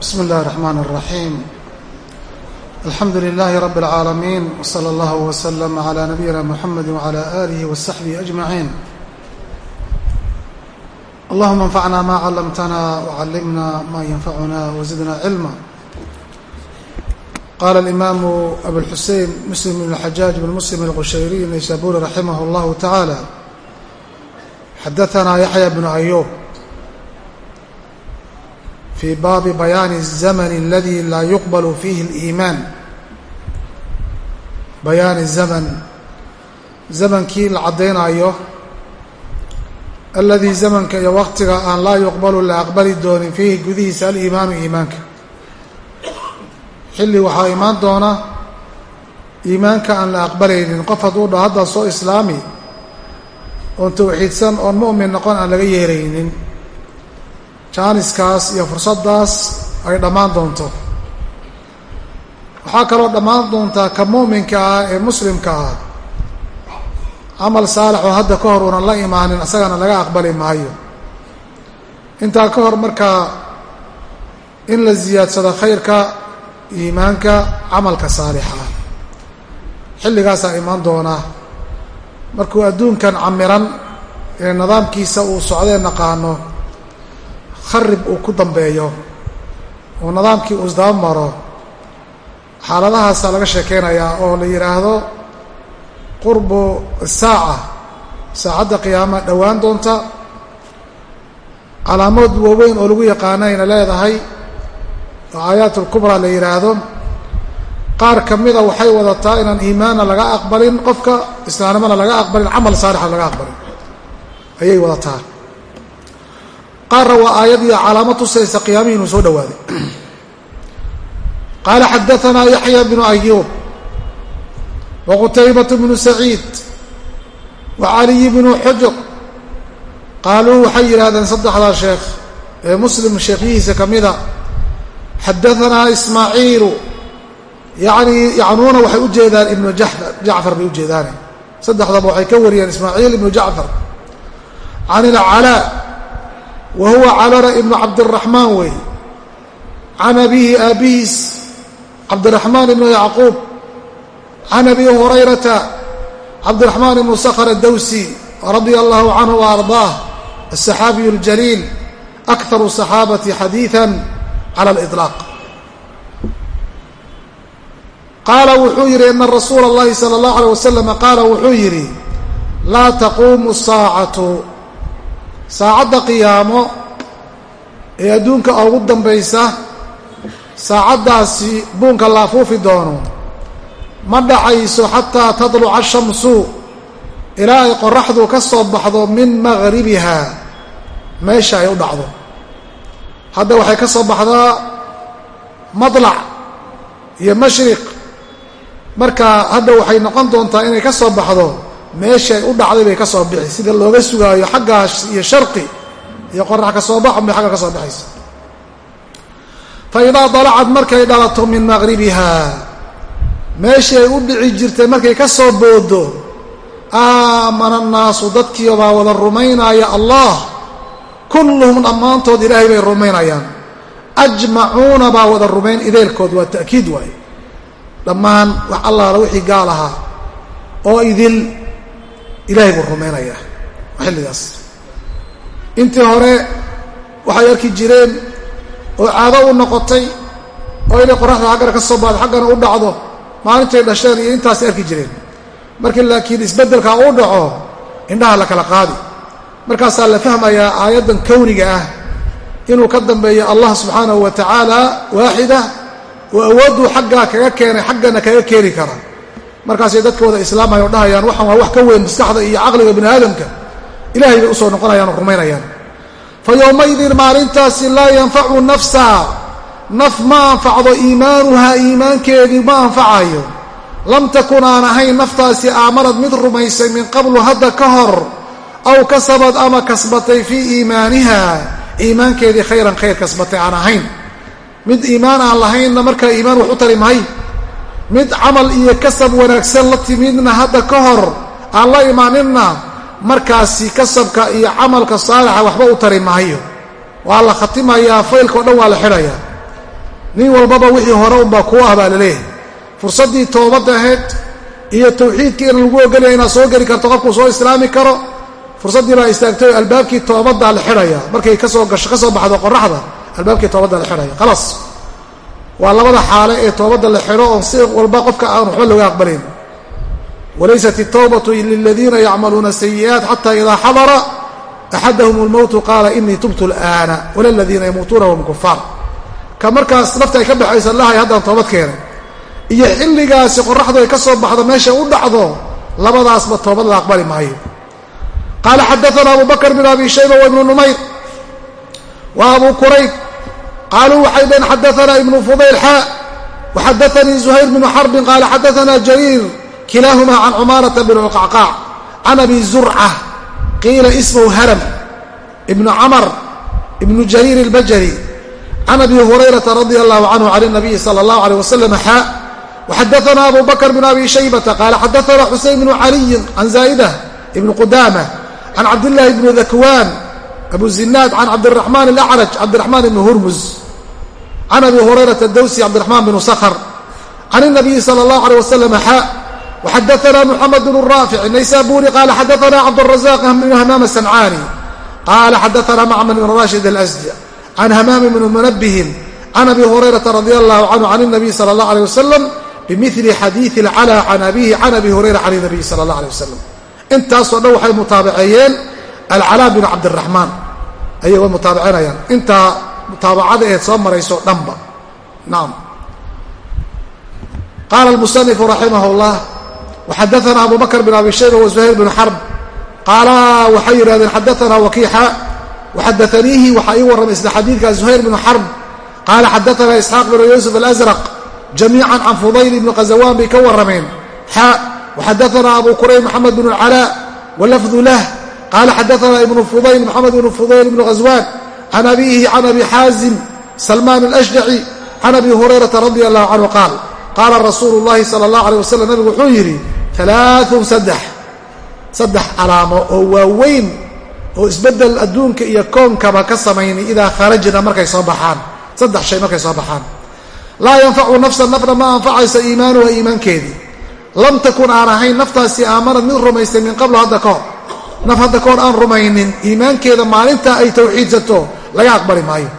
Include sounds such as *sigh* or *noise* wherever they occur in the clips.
بسم الله الرحمن الرحيم الحمد لله رب العالمين وصلى الله وسلم على نبينا محمد وعلى آله وصحبه أجمعين اللهم انفعنا ما علمتنا وعلمنا ما ينفعنا وزدنا علما قال الإمام أبو الحسين مسلم بن الحجاج بن مسلم القشيري النيسابوري رحمه الله تعالى حدثنا يحيى بن أيوب في baabi bayaani الزmn اladي laa yuqbal fiihi الإimaan bayaani zamn zamankii la caddaynayo aladii zamanka iyo waktiga aan laa yuqbalu la aqbali doonin fiihi gudihiisa aliimaanu iimaanka xilli waxaa imaan doona iimaanka aan la aqbalaynin qof hadduu dhaho haddaa soo islaami oon tawxiidsan oon mu'min noqon aan laga yeeraynin jaaniskaas iyo fursaddaas ay dhammaan doonto. Waxaa kaloo dhammaan doontaa ka mu'minka ah ee muslimka ah. Camal saalix oo hadda ka hor uunan la imaanin isagana laga aqbali maayo. Intaa ka hor markaa in la ziyaadsado khayrka iimaanka camalka saalixa ah. Xilligaasaa imaan doona markuu adduunkan camiran ee nidaamkiisa uu socdee naqaano kharib uu ku dambeeyo oo nidaamkii uu isdaba maro xaaladahaasaa laga sheekeynayaa oo la yidhaahdo qurbu saaca saacadda qiyaama dhowaan doonta calaamood waaweyn oo lagu yaqaanayna leedahay oo aayaat la yidhaahdo qaar ka mida waxay wadataa inaan iimaanna laga aqbalin qofka islaamnimana laga aqbalin camal saalixa laga aqbalin ayay wadataa qaarna waa aayad iyo calaamo tusaysa qiyaamihii inuu soo dhowaaday qaala xadaanaa yaxya bnu ayuub waqutaybatu bnu saciid wa caliy bnu xujur qaaluu waxay yidhahdeen saddexdaa sheekh ee muslim sheekhyihiisa ka mida xadaanaa ismaaciilu. Yani yacnuuna waxay u jeedaan ibnu jacfar bay u jeedaane. Saddexdaba waxay ka wariyeen ismaaciil ibnu jacfar. Can ilcalaa wa huwa calana ibnu cabdiraxmaan wey can abihi aabihiis cabdiraxmaan ibnu yacquub can abi hurayrata cabdiraxmaan ibnu sakhr adawsi radia allahu canhu wa ardaah aلصaxaabiyu اljaliil akharu صaxaabati xadiiثa cala اliطlaaq qaala wuxuu yidhi ina rasuula اllahi salى اllahu alيه wasalam qaala wuxuu yidhi laa taquumu الsaacatu saacadda qiyaamo ee adduunka ugu dambaysa saacaddaasi buunka la afuufi doono ma dhacayso xataa tadluca shamsu ilaa ay qoraxdu ka soo baxdo min maqribiha meesha ay u dhacdo. Hadda waxay ka soo baxdaa madlac iyo mashriq. Marka hadda waxay noqon doontaa inay ka soo baxdo meeshay u dhacday bay ka soo bixi. Sida looga sugaayo xaggaas iyo sharqi iyo qorax ka soo baxun bay xagga ka soo baxaysa fa idaa dalacad markay dhalato min maqribiha meeshii ay u dhici jirtay markay ka soo boodo aamana annaasu dadkiibaa wada rumaynaya allah. Kulluhum dhammaantood ilaahay bay rumaynayaan. Ajmacuuna baa wada rumayn ideelkood waa ta'kiid waaye. Dhammaan wax allaala wixii gaal ahaa. Oo idil ilaahay buu rumaynayaa xilligaas. Intii hore waxay arki jireen oo caado u noqotay oo inay qoraxda xaggana ka soo baado xaggana u dhacdo maalintay dhasheen iyo intaasay arki jireen. Markii laakiin isbeddelka uu dhaco indhaha la kala qaadi. Markaasaa la fahmayaa aayaddan kowniga ah inuu ka dambeeyo allah subxaanahu wa tacaala waaxida oo awoodduu xaggaa kaga keenay xaggana kaga keeni kara markaasay dadka wada islaamaya o dhahayaan waxaan waa wax ka weyn maskaxda iyo caqliga bini aadamka ilahay bay u soo noqonayaan oo rumaynayaan. Fa yowmaydin maalintaasi laa yanfacu nafsa. Naf ma anfacdo iimaanuhaa iimaankeedii ma anfacayo. Lam takun aan ahayn naftaasi aamanad mid rumaysay min qablu hadda ka hor aw kasabad ama kasbatay fii iimaaniha iimaankeedii khayran khayr kasbatay aan ahayn. Mid iimaan aan lahaynna markaa iimaan wax u tari mahay mid camal iyo kasab wanaagsan la timidna hadda ka hor aan la imaaninna markaasi kasabka iyo camalka saalixa waxba u tari maayo. Waa la khatimayaa faylka o dhan waa la xidhayaa. Nin walbaba wixii hore unbaa kuu ah baa la leeyahay fursaddii toobadda ahayd iyo tawxiidkii in lagu ogolaya inaad soo geli karto qofkuu soo islaami karo fursaddii baa istaagtay albaabkii toobaddaa la xidhaya markay ka soo gasho ka soo baxdo qoraxda albaabkii toobadda la xidhaya khalaas waa labada xaale ee toobadda la xidho oon si walba qofka aan waxba looga aqbalayn walaysat الtawbaة liladiina yacmaluuna sayi'aat xata ida xadara axadahum اlmowtu qaala inii tubtu اlآana wala ladiina yamuutuuna wahum kufaar ka markaas nafta ay ka baxayso allahay haddaan toobad keenay iyo xilligaasi qoraxdu ay ka soo baxdo meesha u dhacdo labadaasba toobad la aqbali maayo qaala xadaana abu bakr bn abi shayba wa ibnu numayr wa abu kurayb qaaluu waxay dhaheen xadaanaa ibnu fudayl xaa waxadaanii zuhayr bnu xarbin qaala xadaanaa jariir kilaahumaa can cumaanata bn lqacqaac can abi zurca qiila ismuhu haram ibnu camar ibnu jariir albajari can abi hurayrata radia allahu canhu can nabiyi sala allahu aleyh wasalam xaa waxadaanaa abu bakr bn abi shaybata qaala xadaanaa xuseyn bnu caliyin can zaa'ida ibni qudaama can cabdillaahi bni dakwaan abu zinaad can cabdiraxmaan alacraj cabdiraxmaan ibni hurmuz can abi hurayrata dawsi cabdiraxmaan bnu sakhr can الnabiyi salى اllahu alيh wasalam xaa وxadaثna mحamed بن الrاafic الnaysaburi qala xadaثna cabdالرaزاq بn hmaam السمعاni qala xadaثna mcmr بn rashid الأsd can hmaam بn mنbهin can abi hurayraةa radي الlah canhu can النabiy slى الlaه عليه وsلم bmثli xadiiث الclى can abihi can abi hurayra can الnabiy slى الlaه عليه وsلم intaasoo dhan waxay mutaabaceeyeen alclaa bn cabdالرaحmaan ayay wa mutaabicinayaan intaa mutaabacada eed soo marayso dhanba. Naam. Qaala almusanifu raximah اllah waxadaana abu bakr bin abi shayba wa بن حرب xarb qaala waxay yidhahdeen xadaanaa wakiixa. Waxadaaniihi waxaa ii warramay isla xadiidka zuhayr bn xarb qaala xadaanaa isxaaq bn yuusuf alazraq jamiican can fudayl bni qazawaan bay ka warrameen. Xa waxadaanaa abu qurayb moxamed bn اlcalaa walafdu lah. قال xadaana ibnu fudayl محمد بن fudayl بن ghaswaan عن abiihi عن abi xaazim salmaan alashjaci عن abi hurayrata رضي الله canhu qaal qaala rasuulu llaahi sala allah aleh wasalam nabigu wuxuu yidhi alaaun saddex saddex calaamo oo waaweyn oo isbeddel adduunka iyo koonkaba ka samaynay idaa kharajna markay soo baxaan saddex shay markay soo baxaan laa yanfacu nafsan nafna ma anfacayso iimaanuha iimaankeedii lam takun aan ahayn naftaasi aamanad mid rumaystay min qablo hadda hor naf hadda kahor aan rumaynin iimaankeeda maalintaa ay tawxiidsato laga aqbali maayo.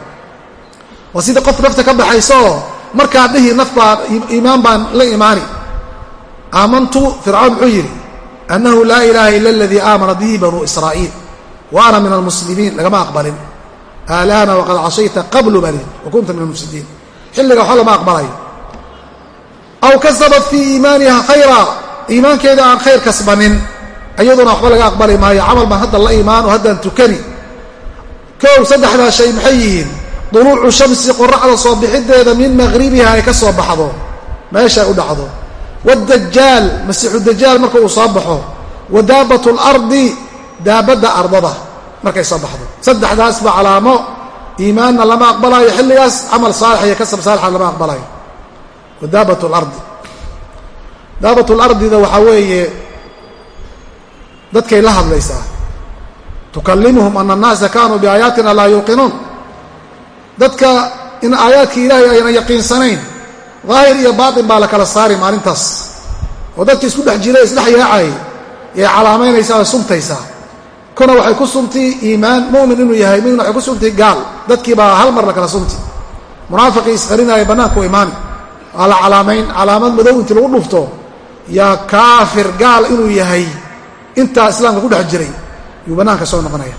Waa sida qof nafta ka baxaysooo markaa dhihi naf baa iimaan baan la imaani. Aamantu fircawn muxuu yidhi annahu laa ilaaha ila aladii aamana bihi banuu israa'iil. Wa ana min almuslimiin lagama aqbalin. Alaana waqad cashayta qablu bali wa kunta min almufsidiin. Xilliga waxba lama aqbalayo aw kasabat fii iimaaniha khayra iimaankeeda aan khayr kasbanin iyaduna waxba laga aqbali maayo. Camal baan hadda la imaano haddaan tukani. Kow saddexdaa shay maxay yihiin? Duluucu shamsi qoraxda soo bixideeda min maqhribiha ay ka soo baxdo. Meesha ay u dhacdo. Wadajaal masiixu dajaal marka uu soo baxo. Wa daabat lardi daabadda ardada markay soo baxdo. Saddexdaasba calaamo. Iimaanna lama aqbalayo xilligaas camal saalix iyo kasab saalixa lama aqbalayo wa daabat lardi daabat lardida waxaa weeye dadkay la hadlaysaa. Tukalimuhum ana annaasa kaanuu biaayaatina laa yuuqinuun. Dadka in aayaadkii ilaahay ayna yaqiinsanayn daahir iyo baatin baa la kala saari maalintaas. Oo dadka isku dhex jira isdhex yaacay yay calaamaynaysaa sumtaysaa. Kuna waxay ku sumti iimaan mu'min inuu yahay midna waxay ku sumti gaal. Dadkii baa hal mar la kala sumti. Munaafiqii isqarinaya bannaanku imaani. Waa la calaamayn calaamad madow intii lagu dhufto. Yaa kaafir gaal inuu yahay intaa islaamka ku dhex jiray. Yuu bannaanka soo noqonaya.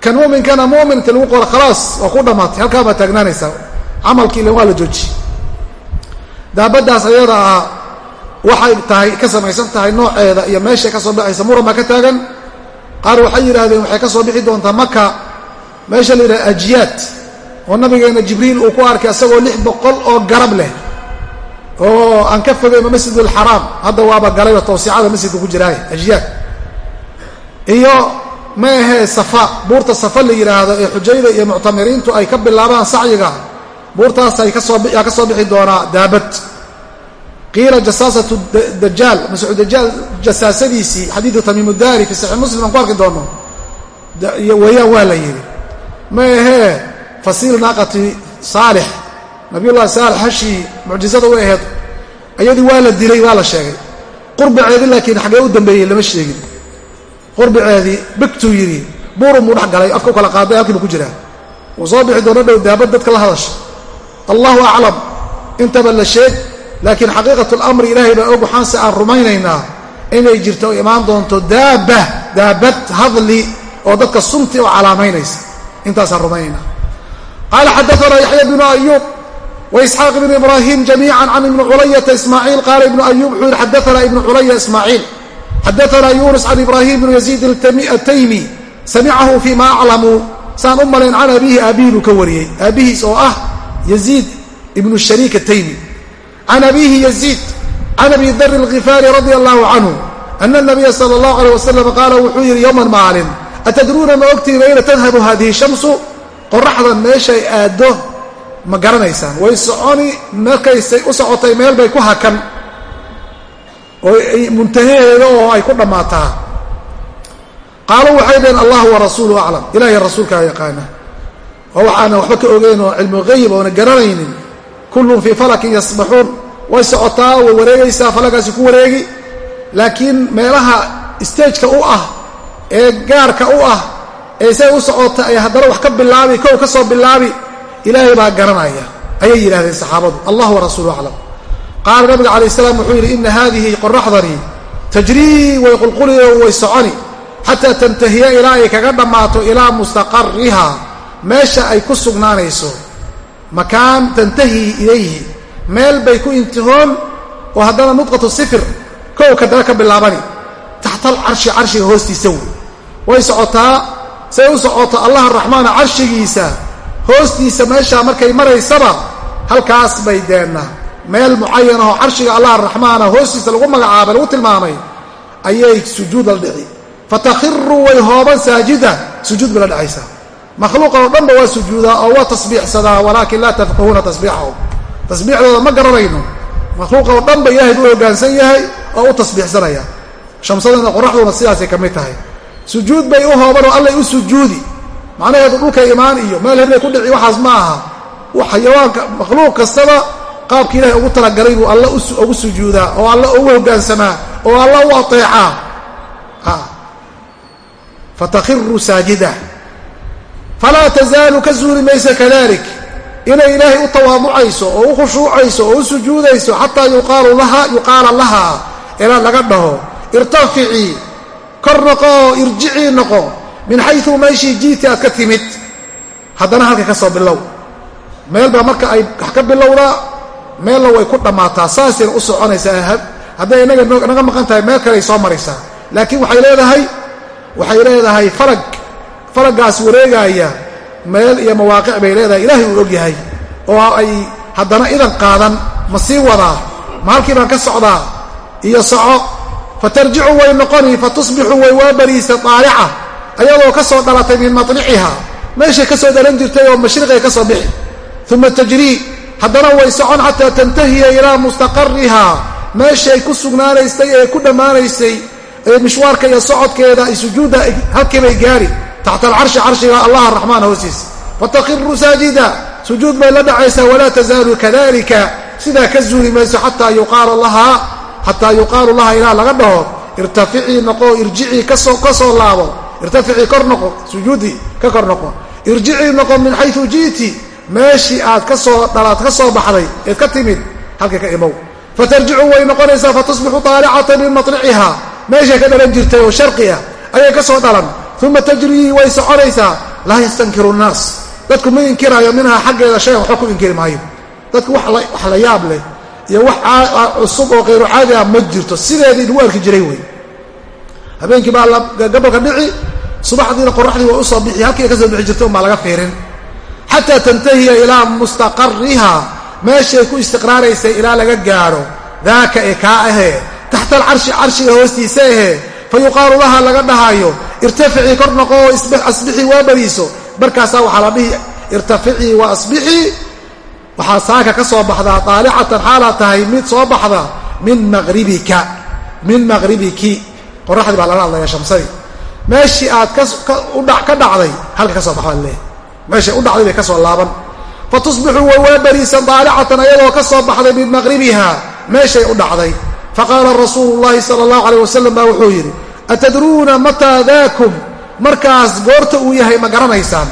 Kan muminkana mumin inti lagu qoro khalaas waa ku dhammaatay halkaa baa taagnaanaysaa camalkii ilan waa la jooji. Daabaddaas ayada ah waxay tahay ka samaysan tahay nooceeda iyo meeshay ka soo baxaysa. Muran ka taagan. Qaar waxay yidhaahdeen waxay ka soo bixi doontaa maka meesha la yidhaha ajiyaad oo nabigeena jibriil uu ku arkay isagoo lix boqol oo garab leh. Oo aan ka fogayno masjidulxaraam hadda waaba galayba tawsicada masjidka ku jiraaye ajiyaad iyo ma ahee safa buurta safa la yidhaahdo ee xujayda iyo muctamiriintu ay ka bilaabaan sacyiga. Buurtaasay kasooyaa ka soo bixi doonaa daabad. Qiila jasaasatu dajaal masiixu dajaal jasaasadiisii xadiidu tamiimudaari fi saxiix muslim aan ku arki doono. Weeyaan waa la yidhi. Ma ahee fasiil naaqati saalix nabiyullahi saal hashii mucjizada u aheed iyadii waa la dilay waa la sheegay. Qurbaceedii laakiin xaggee u dambeeyey lama sheegin qurbaceedii bigtuu yidhi buurun buu dhex galay afka u kala qaaday halkii buu ku jiraa. Wuu soo bixi doona dhow daabad dadka la hadasha. Allahu aclam intaba la sheeg laakiin xaqiiqat lamri ilaahay baa og waxaanse aan rumaynaynaa inay jirto o imaan doonto daaba daabad hadli oo dadka sunti oo calaamaynaysa intaasaan rumaynaynaa. Qaala xadaana yaxya bnu ayuub waisxaaq ibnu ibraahim jamiica can ibni culayata ismaaciil. Qaala ibnu ayuub wuxuu yihi xadaana ibnu culaya ismaaciil xadaana yunus can ibraahim bnu yaziid ataymi samicahu fii ma aclamu saan u malayn can abiihi aabbihi buu ka wariyey aabbihiis oo ah yaziid ibnu shariik ataymi can abiihi yaziid can abi dari alkhifaari radia allahu canhu ana nabiya sala allahu aleyh wasalam qaala wuxuu yidhi yowman maalin atadruuna ma ogtihiin ayna tadhabu hadihi shamsu qoraxdan meeshay aaddo ma garanaysaan way soconi markaysay u socotay meel bay ku hakan oo muntahaheeda oo ay ku dhammaataa. Qaaluu waxay dhaheen allahu warasuulu aclam. Ilahay rasuulkaa yaqaana oo waxaana waxba ka ogeyn oo cilmu hayib oona garanaynin. Kullun fii falakin yasbaxuun way socotaa way wareegaysaa falagaasi ku wareegi. Laakiin meelaha stageka u ah ee gaarka u ah ee say u socota ay haddana wax ka bilaabi kow ka soo bilaabi ilaahay baa garanaya. Ayay yidhahdeen saxaabadu. Allah warasuulu aclam qaala nabiga calayh salaam wuxuu yidhi ina haadihi qoraxdani tajrii way qulquliyo way soconi. Xataa tantahiya ilaa ay kaga dhammaato ilaa mustaqariha meesha ay ku sugnaanayso. Makaan tantahi ilayhi. Meel bay ku intihoon oo haddana nudqatu sifir kow kadaba ka bilaabani. Taxtal carshi carshiga hoostiisa wey. Way socotaa say u socoto allah araxmaana carshigiisa hoostiisa meeshaa markay maraysaba halkaas bay deenna meel mucayan ahoo carshiga allah araxmaana hoostiisa lagu magacaabay lagu tilmaamay ayay sujuud la dhici. Fatakhiru way hooban saajida sujuud bay la dhacaysaa makhluuqa oo dhanba waa sujuudaa oo waa tasbiixsadaa walaakin laa tafqahuuna tasbiixahum. Tasbiixdooda ma garanayno. Makhluuqa oo dhanba ilaahay buu hoggaansan yahay oo u tasbiixsanaya. Shamsadana qoraxduna sidaasay ka mid tahay. Sujuud bay u hooban oo allay u sujuudi. Macnaheedu dhulka imaan iyo meel heblay ku dhici waxaas ma aha. Xayawaanka makhluuq kastaba qaabka ilahay ugu talagalay buu alla ugu sujuudaa oo alla ugu hoggaansamaa oo alla u ateecaa fatakhiru saajida. Falaa tazaalu ka zuuli maysa kadalik. Inay ilaahay u tawaaducayso oo u khushuucayso oo u sujuudayso xataa yuqaala lahaa ilaa laga dhaho. Irtaficii kor noqo oo irjicii noqo min xayu meeshii jiiti aad ka timid. Haddana halka ka soo bilow. Meel baa marka ay wax ka bilowdaa meella way ku dhammaataa saasayna u soconaysaa hadday inaga naga maqan tahay meel kaley soo maraysaa. Laakiin waxay leedahay waxay leedahay falag falagaas wareegaaya meel iyo mawaaqic bay leedahay ilaahay uu og yahay oo ay haddana idan qaadan ma sii wadaa ma halkii baan ka socdaa iyo soco. Fatarjicu way noqoni fatusbixu way waabariisa daalica ayadoo ka soo dhalatay min matliciha meeshay ka soo dhalan jirtay oo mashriqay ka soo bixi. Uma tajrii haddana way socon xataa tantahiya ilaa mustaqariha meeshay ku sugnaanaysay ee ku dhammaanaysay ee mishwaarka iyo socodkeeda ay sujuudda halkiibay gaari. Taxta alcarshi carshiga allah araxmaan hoostiisa fatakhiru saajida. Sujuud bay la dhacaysaa walaa tazaalu kadalika sidaa ka zuuli mayso xataa yuqaala lahaa xataa yuqaalu laha ilaa laga dhaho irtaficii noqo irjicii ka soo laabo. Irtaficii kor noqo sujuudii ka kor noqo. Irjicii noqo min xayu ji'ti meeshii aad ka soo dhalaad ka soo baxday eed ka timid halka ka imow. Fatarjicu way noqonaysaa fatusbixu taalicatan min matliciha meeshay ka dhalan jirtay oo sharqi ah ayay ka soo dhalan. Uma tajrii way soconaysaa. Laa yastankiru nnaas. Dadku ma inkiraayo minhaa xaggeeda shayan waxba ku inkiri maayo. Dadku wax la yaab leh iyo wax cusub oo kayru caadi ah ma jirto. Sideedii lagu arki jiray wey. Habeenkii baa gabalka dhici subaxdiina qoraxdii waa u soo bixi. Halkii ka soo bixi jirtay un baa laga fiirin xataa tantahiya ilaa mustaqariha meeshay ku istiqraaraysay ilaa laga gaadho daaka ee kaa ahee taxta alcarshi carshiga hoostiisa ahee fa yuqaalu laga dhahaayo irtaficii kor noqo oo asbixii waa bariiso markaasaa waxaa la dhihi irtaficii wa asbixii waxaa saaka ka soo baxdaa daalicatan xaalaad tahay mid soo baxda min maqribika min maqribiki qoraxdii baa laga hadlaya shamsadii meeshii aad ka dhacday halka ka soo bax baa leeyahy meeshay u dhacday bay ka soo laaban. Fatusbixu way waa bariisan daalicatan ayadoo ka soo baxday min maqribiha meeshay u dhacday. Faqaala rasuulu llahi sala allahu alayh wasalam baa wuxuu yidhi atadruuna mataa daakum? Markaas goorta uu yahay ma garanaysaan.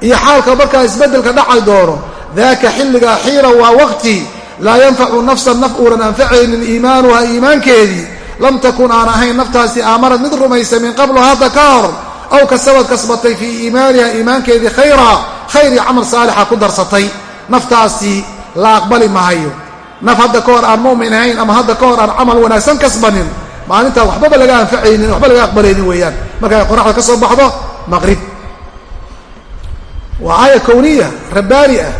Iyo xaalka markaa isbeddelka dhacay doono daaka xilligaa xiina waa waqti. Laa yanfacu nafsan naf uunan anfacaynin iimaanuha iimaankeedii. Lam takun aan ahayn naftaasi aamanad mid rumaysa min qablu hadda ka hor aw kasabad kasbatay fii iimaaniha iimaankeedii khayraa khayr iyo camal saalixa ku darsatay. Naftaasi la aqbali mahayo naf hadda ka hor aan mu'min ahayn ama hadda ka hor aan camal wanaagsan kasbanin maalintaa waxbaba laga anfacaynin waxba laga aqbalaynin weeyaan. Markay qoraxda ka soo baxdo maqrib. Waa aaya kowniya rabbaani ah.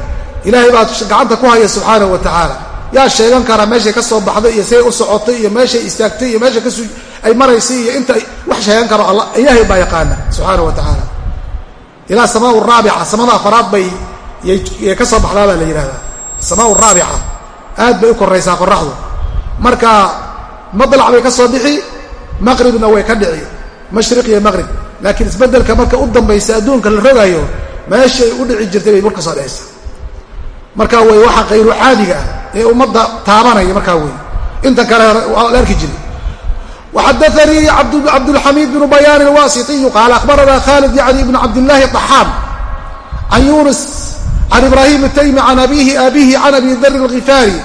Ilaahay baa gacanta ku haya subxaanahu wa tacaala. Yaa sheegan karaa meeshay ka soo baxday iyo siday u socotay iyo meeshay istaagtay iyo meesha kas ay maraysay iyo inta wax sheegan karo alla ilaahay baa yaqaana subxaana wa tacaala. Ilaa samaa raabica samada afaraad bay yay ka soo baxdaa baa la yidhahdaa samaa raabica aad bay u koraysaa qoraxdu marka madlac bay ka soo bixi maqribna way ka dhici mashriq iyo maqrib laakiin isbeddelka marka u dambaysa adduunka la rogayo meeshay u dhici jirtay bay marka soo dhicaysa. Markaa wey waxa kayru caadiga ah ee ummadda taabanaya markaa wey intan kale la arki jiray waxadaanii cabdulxamiid bnu bayaan alwasitiyu qaala akhbaranaa khalid yacni ibnu cabdillahi طaxaan can yunis can ibraahim itaymi can abihi abihi can abi dari alkhifaari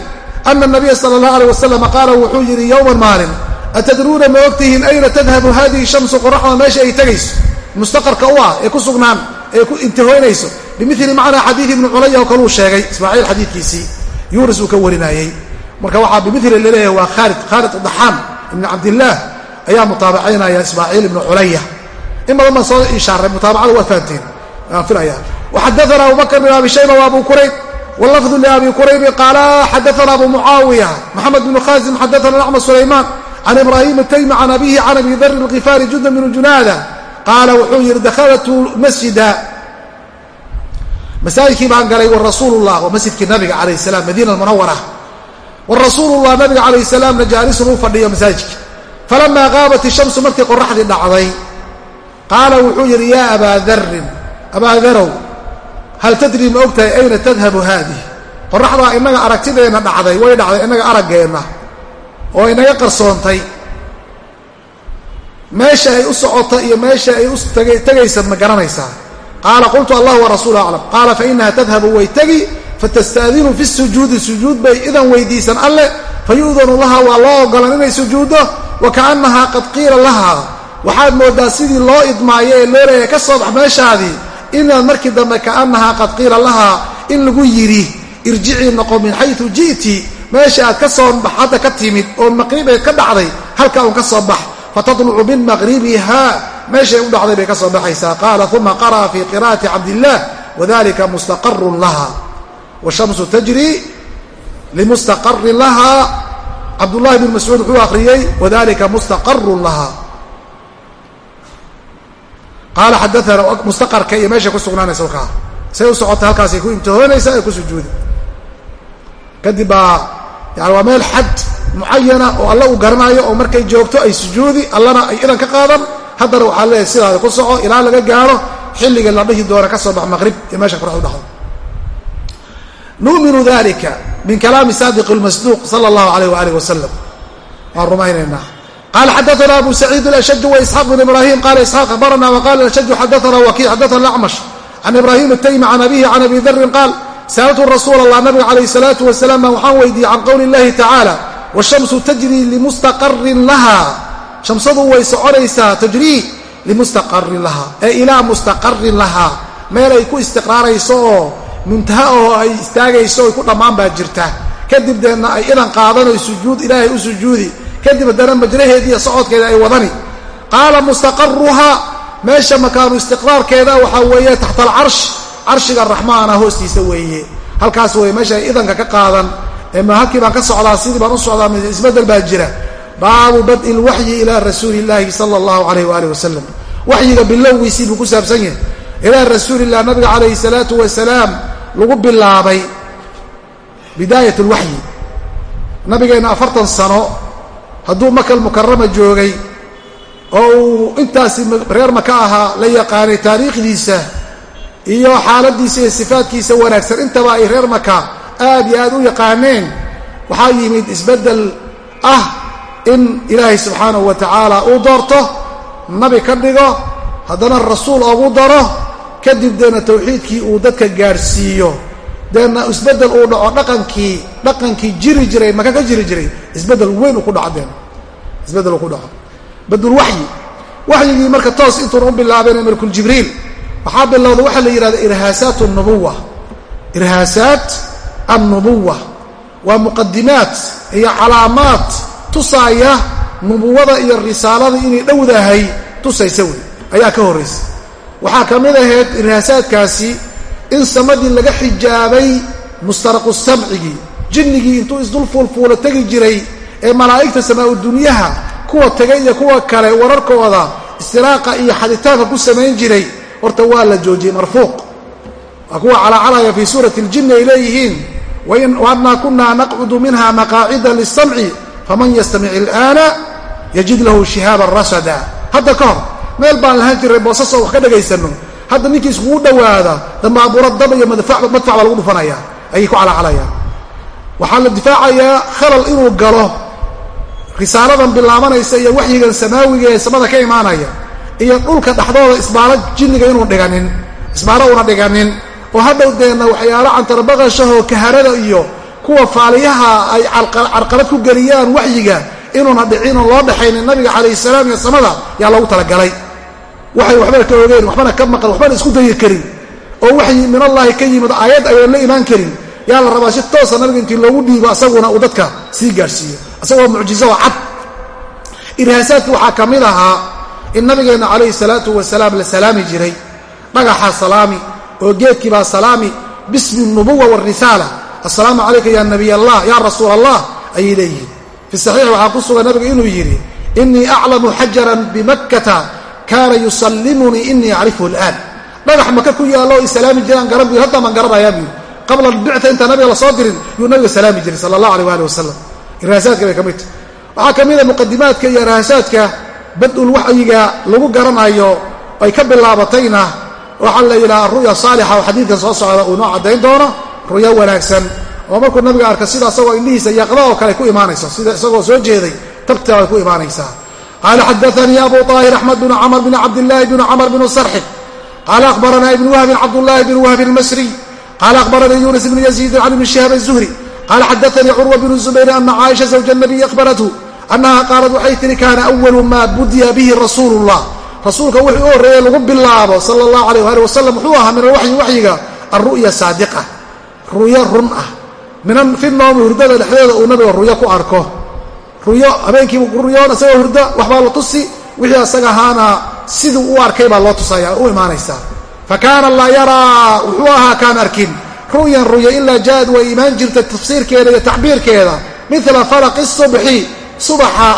ana nabiya sala اllah alيh wasalam qaala wuxuu yidhi yowman maalin atadruuna ma ogtihiin ayna tadhabu hadihi shamsu qoraxda meesha ay tegayso mustaqarka u ah ee ku sugnaan ee ku intihoynayso bimili macnaa xadiid ibni culaya oo kaluu sheegay ismaaciil xadiidkiisii yunis uu ka warinayey marka waxaa bimili laleeyahay waa khaalid khaalid daxaan ibni cabdillaah ayaa mutaabacaynaya ismaaciil ibni culaya in badan baan soo ishaaray mutaabacada waad fahamteen waan filaya waxadaana abubakr bin abi shayba wa abu kurayb wlafdu liabi quraybin qaala xadaana abu mucaawiya maxamed bnu khaasim xadaana acmad sulaymaan can ibraahim ataymi can abihi can abi darin alkifaari junda bnu junaada qaala wuxuu yidhi dakhaltu masjida. Masaajidkii baan galay warasuulullah waa masjidkii nabiga calayh salam madiina almunawara warasuulullah nabiga calayh salaamna jaalisun uu fadhiyo masaajidka falamaa qaabat ishamsu markii qoraxdii dhacday qaala wuxuu yidhi yaa abaa darin abaa darow hal tadrii ma ogtahay ayna tadhabu haadih? Qoraxdaa innaga aragtideenna dhacday way dhacday innaga araggeenna oo inaga qarsoontay. Meesha ay u socota iyo meesha ay u tegaysa ma garanaysaa. Qaala qultu allah warasuulu aclam. Qaala fainaha tadhabu way fatasta'dinu fi sujuudi sujuud bay idan weydiisan alleh fayu'danu laha waa loo ogolan inay sujuuddo wa kaannahaa qad qiila lahaa waxaad mooddaa sidii loo idmaayo ee loo leeyahay ka soo bax meeshaadii inaad markii dambe kaannahaa qad qiila lahaa in lagu yidhi irjicii noqo min xayu ji'ti meesha aad ka soo bax hadda ka timid oo maqribeed ka dhacday halka un ka soo bax. fatadlucu min maqribiha meeshay u dhacday bay ka baxaysaa. qaala uma qara'a fii qira'ati cabdillaah wadalika mustaqarun laha washamsu tajri limustaqarin laha cabdullahi bn mascuud wuxuu akhriyey wadalika mustaqarun laha qaala xadaana mustaqarka iyo meeshay ku sugnaanaysa halkaa say u socota halkaasay ku imtihoonaysaa ee ku sujuudi kadib baa yani waa meel xad mucayana oo alla uu garanaayo oo markay joogto ay sujuudi allana ay idan ka qaadan haddana waxaa leeyahay sidaada ku soco ilaa laga gaaro xilliga la dhihi doona ka soo bax maqrib iyo meesha qoraxdu dhacdo numinu dalika min kalaami saadiq lmasduuq sala allahu alayh waalih wasalam waan rumaynaynaa. Qala xadaana abu saciid alashaju waisxaaq bn ibrahim qala isxaaq abarana waqala ashaju xadaana wakiic xadaana acmash can ibrahim ataymi can abihi can abi darin qaal sa'altu rasuula allah nabiga calayh salaatu wasalaam waxaan weydiiyey can qowli illahi tacaala washamsu tajrii limustaqarin laha. Shamsadu way soconaysaa tajrii limustaqarin lahaa ee ilaa mustaqarin lahaa meel ay ku istiqraarayso oo muntaha oo ay istaagayso oy ku dhammaan baa jirta. Kadib deedna ay idan qaadano sujuud ilaahay u sujuudi. Kadib haddana majraheediiyo socodkeeda ay wadani. Qaala mustaqaruhaa meesha makaanu istiqraarkeeda waxaa weeye taxta alcarsh. Carshiga raxmaana hoostiisa weeye. Halkaas weye meesha ay idanka ka qaadan. Halkii baan ka socdaa sidii baan u socdaa isbeddel baa jira. Baabu bad'i lwaxyi ilaa rasuuli illaahi sala allahu alayh waalih wasalam waxyiga bilowgiisii buu ku saabsan yahay. Ilaa rasuulilah nabiga calayhi salaatu wasalaam lagu bilaabay bidaayat lwaxyi nabigeenna afartan sano hadduu makal mukarama joogay oo uu intaasi reer maka ahaa la yaqaanay taariikhdiisa iyo xaaladiisa iyo sifaadkiisa wanaagsan. Intaba ay reer maka aad iyo aad u yaqaaneen waxaa yimid isbeddel ah in ilaahay subxaanahu wa tacaala uu doorto nabi ka dhigo haddana rasuul ogu daro kadib deena tawxiidkii uu dadka gaadhsiiyo deena isbeddel uu dhaco dhaqankii dhaqankii jiri jiray maka ka jiri jiray isbeddel weyn uu ku dhaco deen isbeddel uu ku dhaco. Badulwaxyi waxyigii marka toos intuuna u bilaabeen malkuljibriil waxaa bilowda waxaa la yidhahda irhaasaat nubuwa irhaasaat annubuwa waa muqadimaat iyo calaamaad tusaaya nubuwada iyo risaalada inay dhowdahay tusaysa wey ayaa ka horraysa waxaa ka mid ahayd irhaasaadkaasi in samadii laga xijaabay mustaraqu samcigii jinnigii intuu isdul fuulfuula tegi jiray ee malaa'igta samaa-u dunyaha kuwa tegay iyo kuwa kale wararkooda istiraaqa iyo xaditaanka ku samayn jiray. Horta waa la joojiyey marfuuq. Waa kuwa calacalaya fii suurati ljinni ay leeyihiin waannaa kunaa naqcudu minha maqaacida lisamci faman yastamic ilaana yajid lahu shihaaban rasada hadda ka hor meel baan lahaan jiray boosasoo wax ka dhagaysano. Hadda ninkii iskugu dhowaada dambaaburo dab iyo madfac baa lagu dhufanaya ayay ku calaacalayaan waxaa la difaacayaa khalal inuu galo risaaladan bilaabanaysa iyo waxyigan samaawiga ee samada ka imaanaya iyo dhulka dhexdooda isbaaro jinniga inuu dhiganin isbaaro una dhiganin. Oo hadhow deenna waxyaalo cantarbaqashahoo kaharada iyo kuwa faaliyaha ay carqalad ku geliyaan waxyiga inuuna dhicin oon loo dhaxaynin nabiga calayhi salaam iyo samada yaa loogu talagalay waxay waxbana ka ogeen waxbana ka maqan waxbana isku dayi karin. Oo waxyi min allaahi ka yimid aayad ayaan la imaan karin. Yaa la rabaa si toosa nabiga intii loogu dhiibo asaguna uu dadka sii gaadhsiiyo asagoo mucjizo oo cad. Irhaasaadki waxaa ka mid ahaa in nabigeenna calayhi salaatu wasalaam la salaami jiray. Dhagaxa salaami oo geedkii baa salaami bismi nubuwa warisaala assalaamu calayka ya nabiy allah ya rasuul allah ayay leeyihiin. Fi saxiix waxaa ku sugan nabiga inuu yidhi inii aclamu xajaran bimakkata kaana yusallimunii inii acrifhu al'aan. Dhagax maka ku yaallo ay salaami jiraan garan bu hadda maan garanayaa buu qabla albicta intaan nabiga la soo dirin yuu nabiga salaami jiray sala allah aleh waali wasalam irhaasaadka bay ka mid tahy waxaa ka mida muqadimaadka iyo irhaasaadka badul waxyiga lagu garanayo ay ka bilaabatayna waxaa la yidhaha ru'ya saalixa oo xadiidkan soo socda uu noo caddayn doono ru'yo wanaagsan. Oo markuu nabiga arka sida isagoo indhihiisa yaqda oo kale ku imaanayso sida isagoo soo jeeday tabta ay ku imaanaysaa qaala xadaanii abu طaahir axmed bn camr bn cabdillaahi bn camr bn sarxin qaala akhbaranaa ibn wahbin cabdullahi bn wahbin almasriy qaala akhbaranii yunis bn yaziidin can ibn shihaab الzuhri qaala xadaanii curwa bn zubayr ana caaisha zawja nabiyi akhbarathu annaha qaalad waxay tihi kaana awalu maa budiya bihi rasuulu اllah rasuulka wixii u horreeyey lagu bilaabo sala اllahu alayh ali wasalam wuxuu ahaa min alwaxyi waxyiga alru'ya saadiqa ru'yo run ah minan fi noomi hurdada dhexdeeda uu nabiga ru'yo ku arko ru'yo habeenkiibu ru'yoon isagoo hurda waxbaa la tusi. Wixii asaga ahaana siduu u arkay baa loo tusaya u imaanaysaa. Fa kaana laa yaraa wuxuu ahaa kaan arkin. Ru'yan ru'yo ilaa ja'ad way imaan jirtay tafsiirkeeda iyo tacbiirkeeda. Mila falaqi subxi subaxa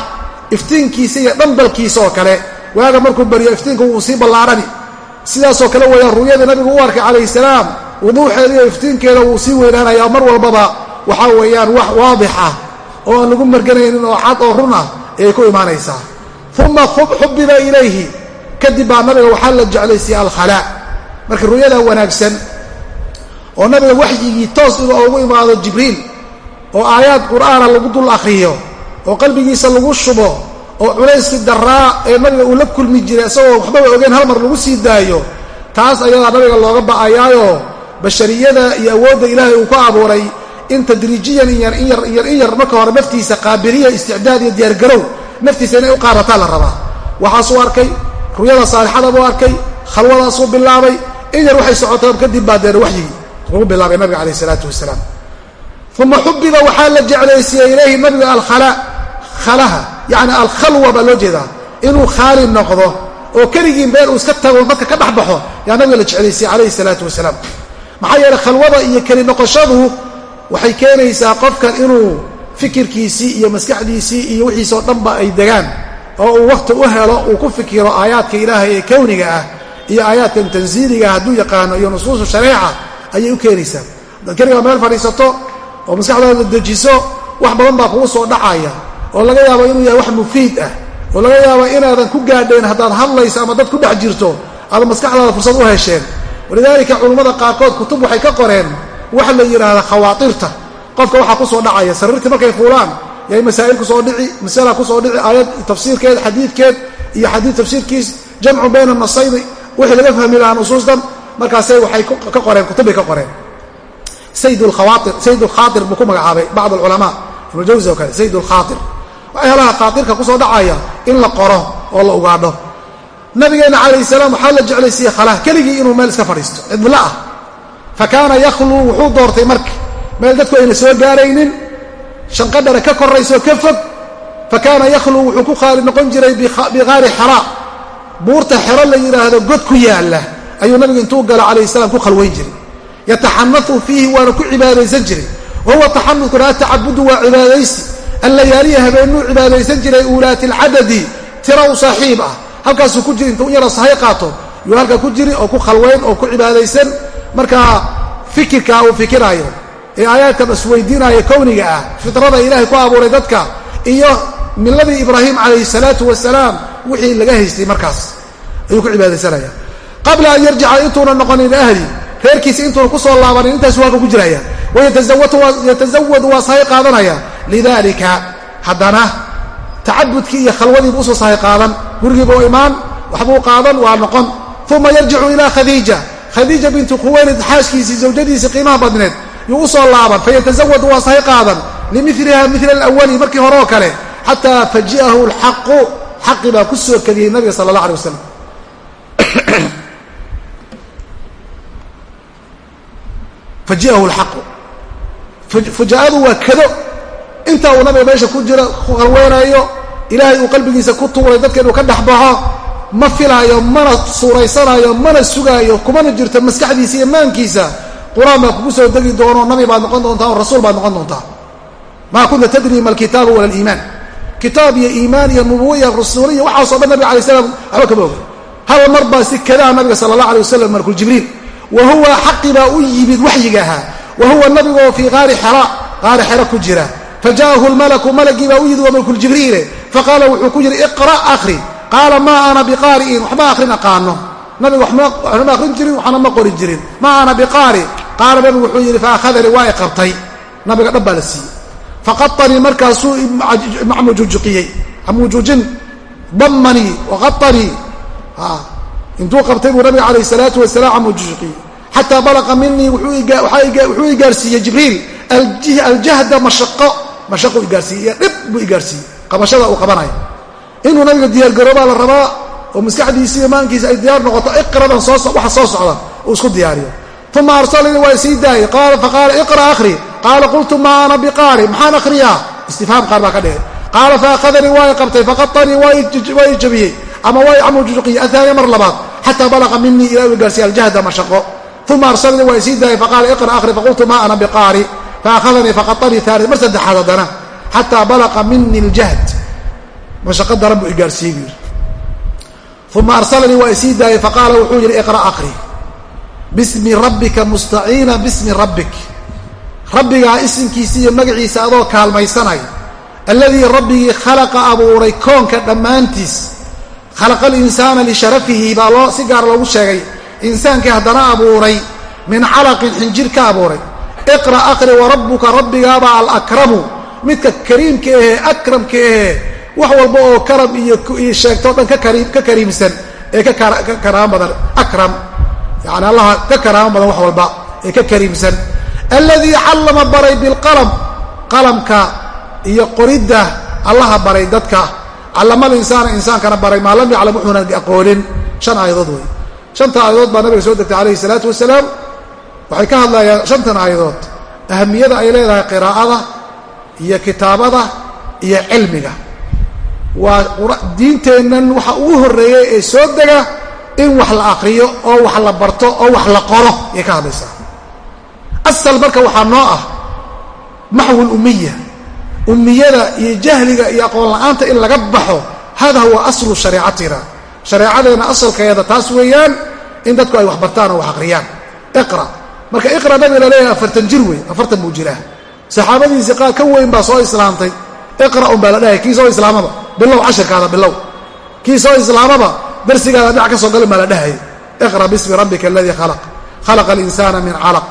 iftiinkiisa iyo dhambalkiisa oo kale. Waaga markuu baryo iftiinku wuu sii ballaarhani sidaasoo kale weeyaan ru'yadii nabigu u arkay calayhi salaam wuduuxeeda iyo iftiinkeeda wuu sii weynaanaya mar walbaba. Waxaa weeyaan wax waadix ah oo aan lagu marganaynin oo cad oo run ah ayay ku imaanaysaa. Uma xubiba ilayhi. Kadib baa nabiga waxaa la jeclaysiiye alkhalaa marka ru'yada wanaagsan oo nabiga waxyigii toos inuu ugu imaado jibriil oo aayaad qur'aana lagu dul akhriyo oo qalbigiisa lagu shubo oo culayskii daraa ee nabiga uu la kulmi jiray isagoo waxbaba ogeen hal mar lagu sii daayo taas ayadaa nabiga looga ba'ayaayoo bashariyada iyo awoodda ilaahay uu ku abuuray in tadriijiyan in yar in yar marka hore naftiisa qaabiliya isticdaad iyo diyaargarow naftiisa inay u qaadataa la rabaa. Waxaasuu arkay ru'yada saalixada buu arkay khalwadaasuu bilaabay in yar waxay socotaa kadib baa deer waxyigii lagu bilaabay nabiga calayh isalaatu wasalaam. Uma xubiba waxaa la jeclaysiiyey ilayhi nabiga alkhala khalaha yacni alkhalwa baa loo jeedaa inuu khaali noqdo oo keligii meel uu iska tago dadka ka dhex baxo yaa nabiga la jeclaysiiyey calayhi salaatu wasalaam. Maxaa yeeley khalwada iyo keli noqoshadu waxay keenaysaa qofkan inuu fikirkiisii iyo maskaxdiisii iyo wixiisoo dhanba ay degaan oo uu wakhti u helo uu ku fikiro aayaadka ilaahay ee kowniga ah iyo aayaadkan tansiiliga hadduu yaqaano iyo nusuusu shareeca ayay u keenaysaa. Haddaad keligaa meel fadhiisato oo maskaxdaada dejiso wax badan baa kugu soo dhacaya oo laga yaabo inuu yahay wax mufiid ah oo laga yaabo inaadan ku gaadheen haddaad hadlayso ama dad ku dhex jirto aadan maskaxdaada fursad u hesheen walidaalika culummada qaarkood kutub waxay ka qoreen waxa la yidhaahda khawaatirta. Qofka waxaa ku soo dhacaya sariirtii markay fuulaan yay masaa'il ku soo dhici masala ku soo dhici aayad tafsiirkeed xadiidkeed iyo xadiid tafsiirkiis jamcu bayna nasayni wixii laga fahmi lahaa nusuustan markaasay waxay ka qoreen kutubbay ka qoreen. Sayd lkhaair buu ku magacaabay bacd alculamaa ibnujawsi oo kale sayd lkhaair waxyaalaha khaairka ku soo dhacaya in la qoro oo la ugaadho nabigeenna calayh salaam waxaa la jeclaysiiyey khalah keligii inuu meel iska fadhiisto cidla ah fa kaana yakhluu wuxuu doortay marka meel dadku ayna soo gaaraynin shanqadhana ka korayso ka fog fa kaana wuxuu ku qaali noqon jiray biqaari xera buurta xero la yidhaahdo god ku yaalla ayuu nabigu intuu gala calayh salaam ku khalwayn jiray. Yataxanau fiihi waana ku cibaadaysan jiray. Wa huwa taxanukuna atacabudu waa cibaadaysi. Allayaaliya habeenuu cibaadaysan jiray uulaati alcadadi tira u saaxiib ah. Halkaasuu ku jiri intuu yaro sahay qaato yuu halkaa ku jiri oo ku khalwayn oo ku cibaadaysan markaa fikirka uu fikiraayo ee aayaadkan isweydiinaya kowniga ah fitrada ilaahay ku abuuray dadka iyo miladii ibraahim calayhi salaatu wasalaam wixii laga haystay markaas ayuu ku cibaadaysanaya. Qabla an yarjica intuuna noqonin ahli reerkiisa intuuna ku soo laabanin intaasu halka ku jiraya. Wayatazawadu waa sahay qaadanaya. Lidalika haddana tacabudkii iyo khalwadiibu u soo sahay qaadan. Gurigiibuu imaan waxbuu qaadan waa noqon. Uma yarjicu ilaa khadiija khadiija bintu khuwaylid xaaskiisii zawjadiisii qiimaha badneed yuu u soo laaban fayatazawadu waa sahay qaadan limiliha mila alawali markii hore oo kale xataa faji'ahu alxaqu xaqi baa ku soo kadiyey nabiga sala allah alay wasalam *clears throat* faji'ahu alxaqu. Fujaa'adu waa kado. Intaa uu nabiga meesha ku jira ku halweenayo ilaahay uu qalbigiisa ku tuuray dadka inuu ka dhex baxo ma filaayo mana suuraysanayo mana sugaayo kumana jirto maskaxdiisa iyo maankiisa qur'aan baa kugu soo degi doono nabi baad noqon doontaa oo rasuul baad noqon doontaa maa kunta tadri ma alkitaabu wala aliimaan kitaab iyo iimaan iyo nubuwa rasuul iyo waxaaso dhan nabiga alay slam waxba kama oga hal mar baa si nabiga sala allah alay wasalam malkuljibriil wa huwa xaqi baa u yimid waxyiga ahaa wa huwa nabigoo fii qaari xera qaari xero ku jira. Faja'ahu lmalaku malagii baa u yimid waa malkuljibriile faqaala wuxuu ku yidhi iqra' akhri qaala maa ana biqaari'in waxma akhrin aqaano. Nabiga waxma akhrin jirin waxna ma qori jirin. Maa ana biqaari. Qaala nabigu wuxuu yidhi faakhadanii waa i qabtay nabiga dhan baa la siiyey. Faqaanii markaasuu mamujujuqiyey amuujujin damanii waqaanii intuu qabtay buu nabiga calayh salaatu wasalaam amujujuqiyey xataa balaqa minii wuxuu igaarsiiyey jibriil. Aljahda mashaqo. Mashaqu igaarsiiyey iyo dhib buu igaarsiiyey qabashada uu qabanayo inuu nabiga diyaargaroobaa la rabaa oo maskaxdiisi iyo maankiisa ay diyaar noqoto iqradan waxa soo socda uu isku diyaariyo. Uma arsalanii waa sii daayey faqaala iqra akhri. Qaala qultu maa ana biqaari maxaan akhriyaa? Istifhaam qaar baa ka dhigay. Qaala faakhadanii waa i qabtay. Faqatanii waa i jabiyey. Ama waa i camujujuqiyey ahaaniya mar labaad. Xataa balaqa minii ilaa uu gaarsiiye aljahda mashaqo. Uma arsalanii waa isii daayey faqaala iqra akhri. Faqultu maa ana biqaari. Faakhadanii faqatanii haali mar saddexaad haddana. Xataa balaqa mini ljahd mashaqo daran buu igaarsiiyey buu yidhi uma arsalanii waa isii daayey faqaala wuxuu yidhi iqra akhri bismi rabbika mustaciina bismi rabbik. Rabbigaa isimkiisa iyo magaciisa adoo kaalmaysanay. Alladii rabbigii khalaqa abuuray koonka dhammaantiis. Khalaqa alinsaana lisharafihi baa loo si gaar loogu sheegay insaankii haddana abuuray min calaqin xinjir ka abuuray. Iqra akhri wa rabbuka rabbigaabaa alakramu. Midka kariimka ahee akramka ahee wax walba oo karam iyo sheegto o dhan ka kariimsan ee ka karaamo badan akram. Yani allaha ka karaamo badan wax walba ee ka kariimsan. Alladii callama baray bilqalam qalamka iyo qoridda allaha baray dadka. Callama alinsaana insaankana baray maa lam yaclam wuxuuna aqoonin shan aayadood wey. Shanta aayadood baa nabiga soo degtay calayhi salaatu wasalaam. Waxay ka hadlayaan shantan aayadood. Ahamiyada ay leedahay qiraa'ada iyo kitaabada iyo cilmiga waa diinteennan waxa ugu horreeyey ee soo dega in wax la akriyo oo wax la barto oo wax la qoro ayay ka hadlaysaa. Asal marka waxaa noo ah maxwi lumiya ummiyada iyo jahliga iyo aqoon la'aanta in laga baxo hada huwa aslu shareecatina shareecadeenna asalkeeda taas weeyaan in dadku ay wax bartaan oo wax akhriyaan. Iqra. Marka iqra nabiga la leeyahay afartan jir wey afartan buu jiraa saxaabadiisii qaar ka weyn baa soo islaamtay. Iqra un baa la dhahay kii soo islaamaba bilow cashirkaada bilow. Kii soo islaamaba darsigaada dhinac ka soo galin baa la dhahaya iqra bismi rabbika aladii khalaq. Khalaqa alinsana min calaq.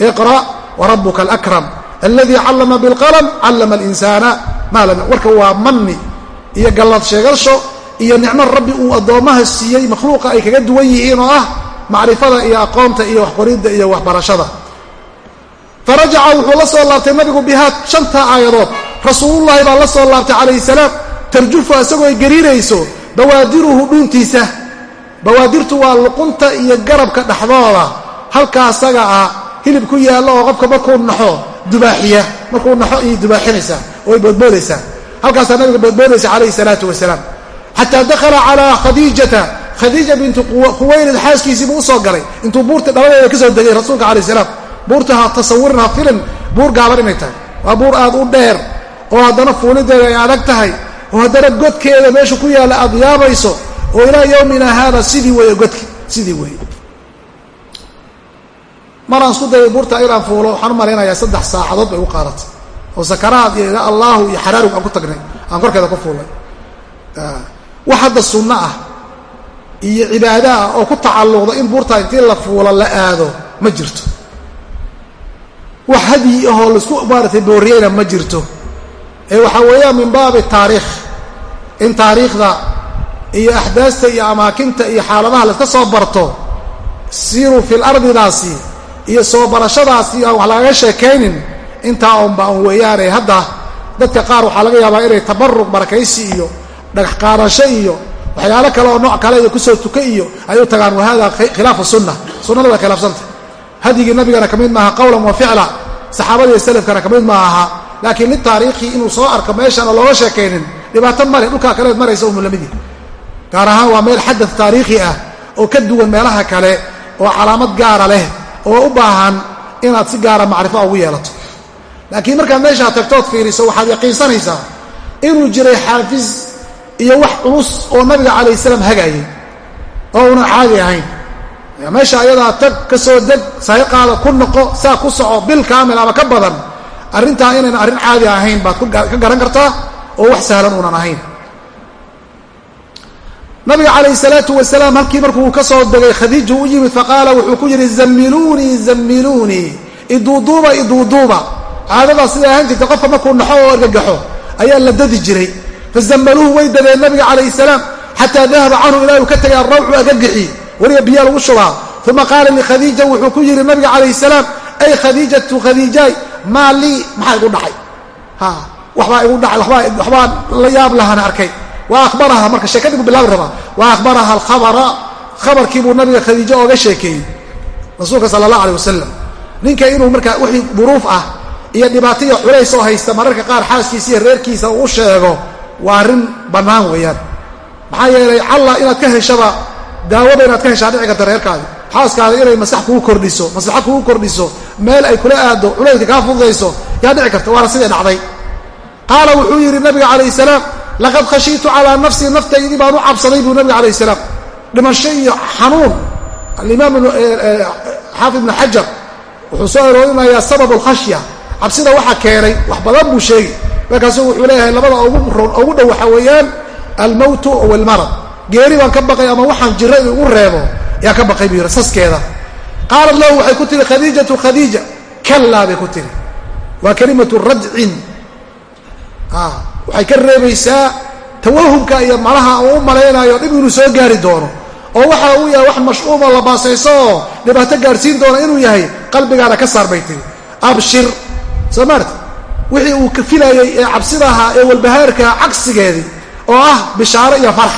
Iqra' warabuka alakram. Aladii callama bilqalam callama alinsana. Maa lam warka waa manni iyo gallad sheegasho iyo nicmo rabbi uu addoommaha siiyey makhluuqa ay kaga duwan yihiin oo ah macrifada iyo aqoonta iyo waxqoridda iyo waxbarashada. Farajaca wuxuu la soo laabtay nabigu bihaa shantaa aayadood. Rasuulullahi baa la soo laabtay calayhi salaam tarjufu isagoo ay gariirayso bawaadiruhu dhuuntiisa. Bawaadirtu waa luqunta iyo garabka dhexdooda halkaa asaga ah hilib ku yaallo oo qofka markuu naxo dubaaxiya. Markuu naxo iyo dubaaxinaysaa oo ay boodboodaysaa. Halkaasaa nabiga boodboodaysa calayhi salaatu wasalaam. Xataa dakhala calaa khadiijata. Khadiija bintu khuwaylid xaaskiisiibuu u soo galay. Intuu buurta dhabadeeda ka soo degay rasuulka calayh salaam. Buurta ha tasawirin ha filin buur gaaban inay tahay. Waa buur aad u dheer. Oo haddana fuulideeda ay adag tahay oo haddana godkeeda meeshu ku yaalla aad yaabayso oo ilaa yowmina haada sidii weeye godki sidii weeye. Maraan isku dayay buurta inaan fuulo waxaan u malaynayaa saddex saacadood bay u qaadatay oo sakaraad iyo ila allaahu iyo xaraarug aan ku tagnay aan korkeeda ku fuulay. Wax hadda sunno ah iyo cibaado ah oo ku tacalluqda in buurta intii la fuulo la aado ma jirto. Wax hadyi ahoo la isku maaratay booriyeyna ma jirto. Ee waxaa weeyaan min baabi taariikh in taariikhda iyo axdaasta iyo amaakinta iyo xaaladaha layska soo barto siiruu fil ardidaasi iyo soo barashadaasi aan wax lagaga sheekaynin intaa unba un weeyaane hadda dadka qaar waxaa laga yaabaa inay tabaruq barakaysi iyo dhagax qaadasho iyo waxyaalo kale oo nooc kale iyo ku soo tuka iyo ay u tagaan wahada khilaafu sunna sunnada way khilaafsanta hadyigii nabigana ka mid maaha qowlan wa ficla. Saxaabadiiyo salafkana ka mid ma aha laakiin litaariikhi inuu soo arko meeshaan oo looga sheekaynin dhibaato male dhulkaa kaleed maraysa umu lamidi. Gaar ahaan waa meel xadad taariikhi ah oo ka duwan meelaha kale oo calaamad gaara leh oo u baahan inaad si gaara macrifo ugu yeelato. Laakiin markaad meeshaa tagtood fiiriso waxaad yaqiinsanaysaa inuu jiray xaafis iyo wax culus oo nabiga calayh salaam hagaayay oo una caadi ahayn. Meesha ayadaa tag ka soo deg sahiqaada ku noqo saa ku soco bil kaamil ama ka badan arrintaa inayna arrin caadi ahayn baad ka garan kartaa oo wax sahlan uunan ahayn. Nabiga calayh salaatu wasalaam halkii markuu ka soo degay khadiiju u yimid faqaala wuxuu ku yidhi zammiluunii zammiluunii iduuduuba iduuduuba. Caadadaa siday ahaan jirtay qofka markuu naxo oo argagaxo ayaa la dadi jiray. Fazammaluuhu way dadeen nabiga calayh salaam xataa dahaba canhu ilaa uu ka tegay alrawcu agagixi weliba biyaa lagu shubaa. Uma qaala likhadiija wuxuu ku yidhi nabiga calayh salaam ay khadiijatu khadiijaay maa lii maxaa igu dhacay waxbaa la yaab lahana arkay. Wa ahbaraha marka sheekadii buu bilaabi rabaa. Wa ahbaraha alkhabara khabarkii buu nabiga khadiijo ooga sheekeeyey rasuulka sala allah aleh wasalam ninka inuu markaa wixii duruuf ah iyo dhibaato culays oo haysta mararka qaar xaaskiisa iyo reerkiisa uu u sheego waa arrin bannaan weeyaan. Maxaa yeelay calla inaad ka heshaba daawada inaad ka heshaa dhici karta reerkaadi. Xaaskaada inay masax kugu kordhiso maslaxa kugu kordhiso meel ay kula aado culayska kaa fududayso yaa dhici karta waana sidai dhacday qaala wuxuu yidhi nabiga calayh salaam laqad khashiitu calaa nafsii naftaydii baan u cabsaday buu nabiga calayh salaam. Dhimasho iyo xanuun alimaam xaafid ibnu xajar wuxuu soo aroorinayaa sabab alkhashya cabsida waxa keenay wax badan buu sheegi markaasuu wuxuu leeyahay labada ugu dhow waxa weeyaan almowtu walmarad geeri baan ka baqay ama waxaan jira in reebo yaa ka baqay buu yidhi saskeeda qaalat lahu waxay ku tihi khadiijatu khadiija. Kallaa bay ku tihi waa kalimatu radcin waxay ka reebaysaa tawahumka iyo malaha uu u malaynayo dhib inuu soo gaari doono. Oo waxa uu yahay wax mash'uumoo la baasayso oo dhibaato gaadhsiin doona inuu yahay qalbigaana ka saar bay tihi abshir. Soo maarta wixii uu ka filayey ee cabsidahaa ee walbahaarkaa cagsigeedii oo ah bishaaro iyo farax.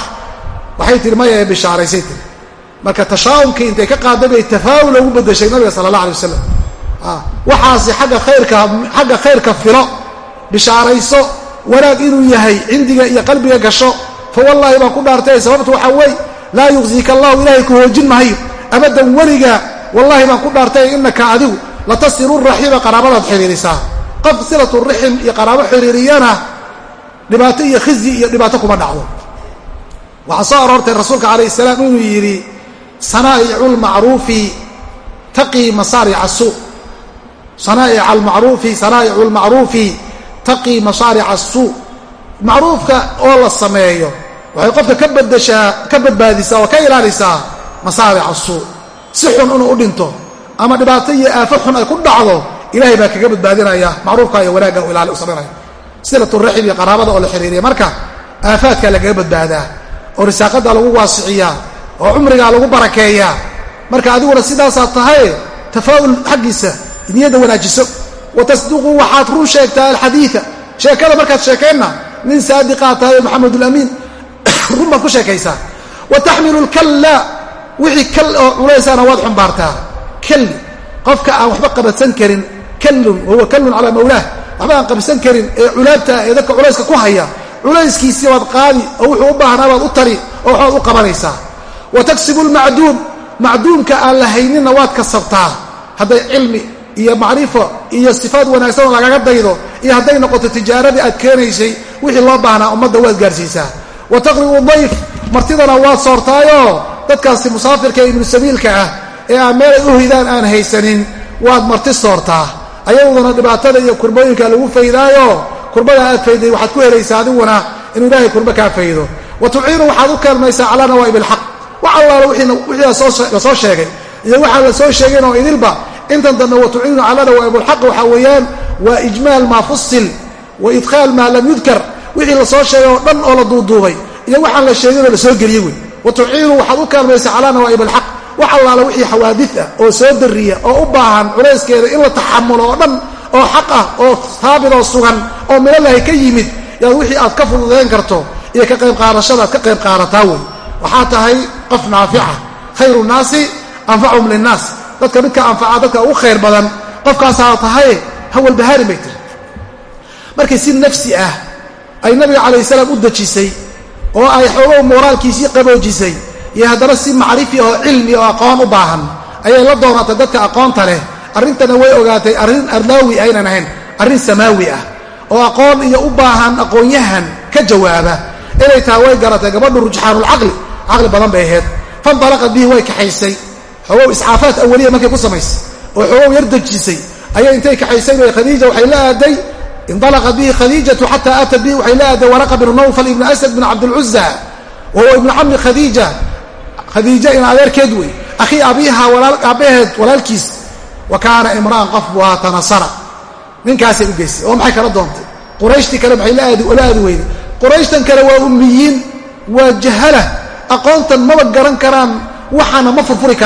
Waxay tihi maya ee bishaaraysay tihi marka tashaa'umkii intay ka qaaday bay tafaawul ugu bedeshay nabiga sala allah alay wasalam waxaasi agga khayrka xagga khayrka filo bishaarayso wanaag inuu yahay cindiga iyo qalbiga gasho fa wallaahi baan ku dhaartay sababtu waxaa wey laa yuqsiika allahu ilaahay ku hoojin mahayo abadan weliga wallahi baan ku dhaartay innaka adigu latasilu raxiima qaraabadaad xiriirisaa. Qof silatu rixim iyo qaraabo xiriiriyana dhibaato iyo khizi iyo dhibaato kuma dhacdo. Waxaa soo aroortay rasuulka calayh salaam inuu yidhi sanaa'icu lmacruufi taqii masaarica suu. Sanaa'ica almacruufi sanaa'icu lmacruufi taqii masaarica asuu macruufka oo la sameeyo. Waxay qofka ka badashaa ka badbaadisaa oo ka ilaalisaa masaaric asuu si xun inuu u dhinto ama dhibaato iyo aafo xun ay ku dhacdo ilahay baa kaga badbaadinaya macruufka iyo wanaagga u ilaali u samaynaya silaturaxim iyo qaraabada oo la xiriiriya. Marka aafaadkaa lagaga badbaadaa oo risaaqadaa lagu waasiciyaa oo cumrigaa lagu barakeeyaa. Marka adiguna sidaasaa tahaye tafaa'ul xaggiisa niyadda wanaajiso wa tasduqu waxaad run sheegtaa alxadiida sheekada markaad sheekaynna nin saadiqaa tahay oo maxamedulamiin run baad ku sheekaysaa wa taxmilu lkalla wixii kal oo culaysaana waad xumbaartaa kalli qofka aan waxba qabadsan karin kallun wahuwa kallun calaa mawlaah waxba aan qabsan karin ee culaabta ee dadka culayska ku haya culayskiisii waad qaadi oo wuxuu u baahnaa baad u tari oo waxbaad u waad iyo macrifo iyo sifaad wanaagsan oo lagaga daydo iyo hadday noqoto tijaaradii aad keenaysay wixii loo baahnaa ummadda waad gaarsiisaa. Wa taqri'u dayf martidana waad soortaayoo dadkaasi musaafirka ee ibnu sabiilka ah ee aan meelay u hidaan aan haysanin waad marti soortaa. Ayaguna dhibaatada iyo kurbooyinka lagu faydaayo. Kurbada aad fayday waxaad ku helaysaa adiguna inuu ilaahay kurbo kaa faydo. Wa tuciinu waxaad u kaalmaysaa calaa nawaa'ib alxaq wax allaala wixii la soo sheegay iyo waxaa la soo sheegayn oo idilba intan dambe wa tuciinu calaa nawaa'ib alxaq waxaa weeyaan waa ijmaal maa fusil wa idkhaal maa lam yudkar. Wixii la soo sheegay oo dhan oo la duuduubay iyo waxaan la sheeginoo la soo geliyey wey. Wa tuciinu waxaad u kaalmaysaa calaa nawaa'ib alxaq wax allaala wixii xawaadid ah oo soo dariya oo u baahan culayskeeda in la taxamulo oo dhan oo xaq ah oo haabit oo sugan oo milalahay ka yimid yaad wixii aad ka fududayn karto iyo ka qayb qaadashada aad ka qayb qaadataa wey. Waxaa tahay qof naafica khayru nnaasi anfachum linnaas dadka midka anfaca dadka ugu khayr badan qofkaasaa tahay hawalbahaarin bay tiri markii si nafsi ah ay nabiga calayh salaam u dejisay oo ay xoogow mooraalkiisii qaboojisay iyo haddana si macrifi oo cilmi oo aqoon u baahan ayay la doonatay dadka aqoonta leh. Arrintana way ogaatay arrin arlaawi aynan ahayn arrin samaawi ah oo aqoon iyo u baahan aqoonyahan ka jawaaba. Inay tahay way garatay gabadhu rujxaanulcaqli caqli. Badan bay ahayd. Fandalaqad bihi way kaxaysay xoogow iscaafaat awaliya markay ku samaysay oo xoogow yar dejisay. Ayay intay kaxaysay bay khadiija waxay la aaday indalaqat bihi khadiijatu xataa aatat bihi waxay la aaday waraqa bnu nawfal ibnu asad bn cabdilcuza wa huwa ibnu cammi khadiija. Khadiija in adeerkeed wey. Akhii abiiha aabbaheed walaalkiis. Wa kaana imra'an qof buu ahaa tanasara ninkaasay u geysay. Oo maxay kala doontay? Qurayshtii kale maxay la aadi weyday qurayshtan kale waa ummiyiin waa jahala. Maba garan karaan waxaana ma furfuri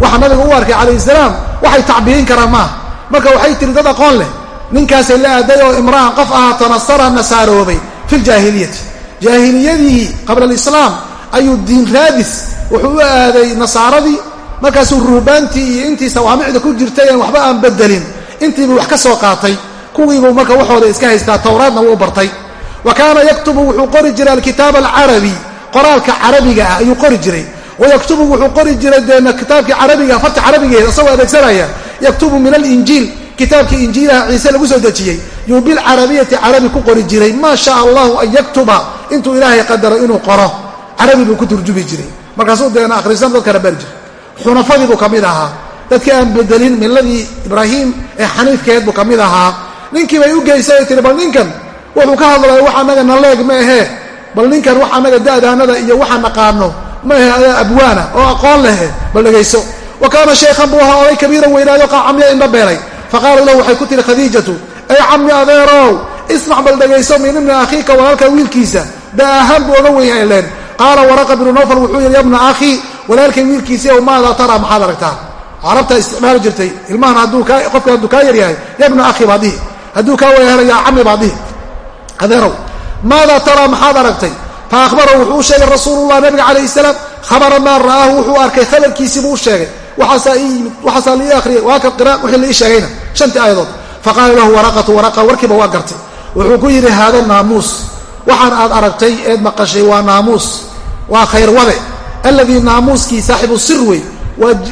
waxa nabiga u arkay calayhi salaam waxay tacbiirin karaan maaha marka waxay tiri dad aqoon leh ninkaasay la aaday oo imra'an qof ahaa tanasara nasaaroobay fi ljaahiliyati jaahiliyadii qabla alislaam ayuu diin raadis wuxuu u aaday nasaaradii markaasuu ruhbaantii iyo intii sawaamicda ku jirtay aan waxba aan bedelin. Intiibuu wax ka soo qaatay kuwiibuu marka waxooda iska haystaa towraadna wuu bartay. Wa kaana yaktubu wuxuu qori jiray alkitaaba alcarabi qoraalka carabiga ah ayuu qori jiray wayaktubu wuxuu qori jiray deena kitaabkii carabiga farta carabigeeda isagoo adeegsanaya yaktubu min alinjiil kitaabkii injiilaha ciise lagu soo dejiyey yuu bilcarabiyati carabi ku qori jiray maa shaa allahu an yaktuba intuu ilaahay qadaro inuu qoro carabi buu ku turjubi jiray markaasuu deena akhrisan dadkana bari jiray xunafadii buu ka mid ahaa dadkii aan bedelin miladii ibraahim ee xaniifkeed buu ka mid ahaa ninkii bay u geysay ay tiri bal ninkan wuxuu ka hadlaya wax annaga naleeg ma bal ninkan wax annaga da'daanada iyo waxa ma ahe adaa abwaana oo aqoon lehe bal dhegayso wa kaana shaykhan buu ahaa oday kabiiran weynaayo qacamiya indha beelay. Faqaala lahu waxay ku tihi khadiijatu ay cammi adeerow ismac bal dhegayso min ibni akhiika walaalka wiilkiisa. Da ahaan buu oga weyn leen. Qaala waraqa bnu nawfal wuxuu yidhi yabna akhii walaalkay wiilkiisii ow maadaa taraa maxaad aragtaa? Carabtaa isticmaali jirtay. Ilmahan qofka hadduu kaa yaryahay yabna akhi baad dhihi. Hadduu kaa wayahela yaa cammi baad dhihi. Adeerow maadaa taraa maxaad aragtay fa akhbarahu wuxuu u sheegay rasuulullah nabiga calayhi salaam. Khabara maa ra'aahu wuxuu arkay khabarkiisii buu sheegay. Waxaasaa ii yimid waxaasaa la ii akhriyay waa ka qiraan wixii la ii sheegayna shantii aayadood. Faqaala lahu waraqatu waraqa warkiiba waa gartay. Wuxuu ku yidhi haada naamuus. Waxaan aad aragtay eed maqashay waa naamuus waa khayrwade alladii naamuuskii saaxibu sir wey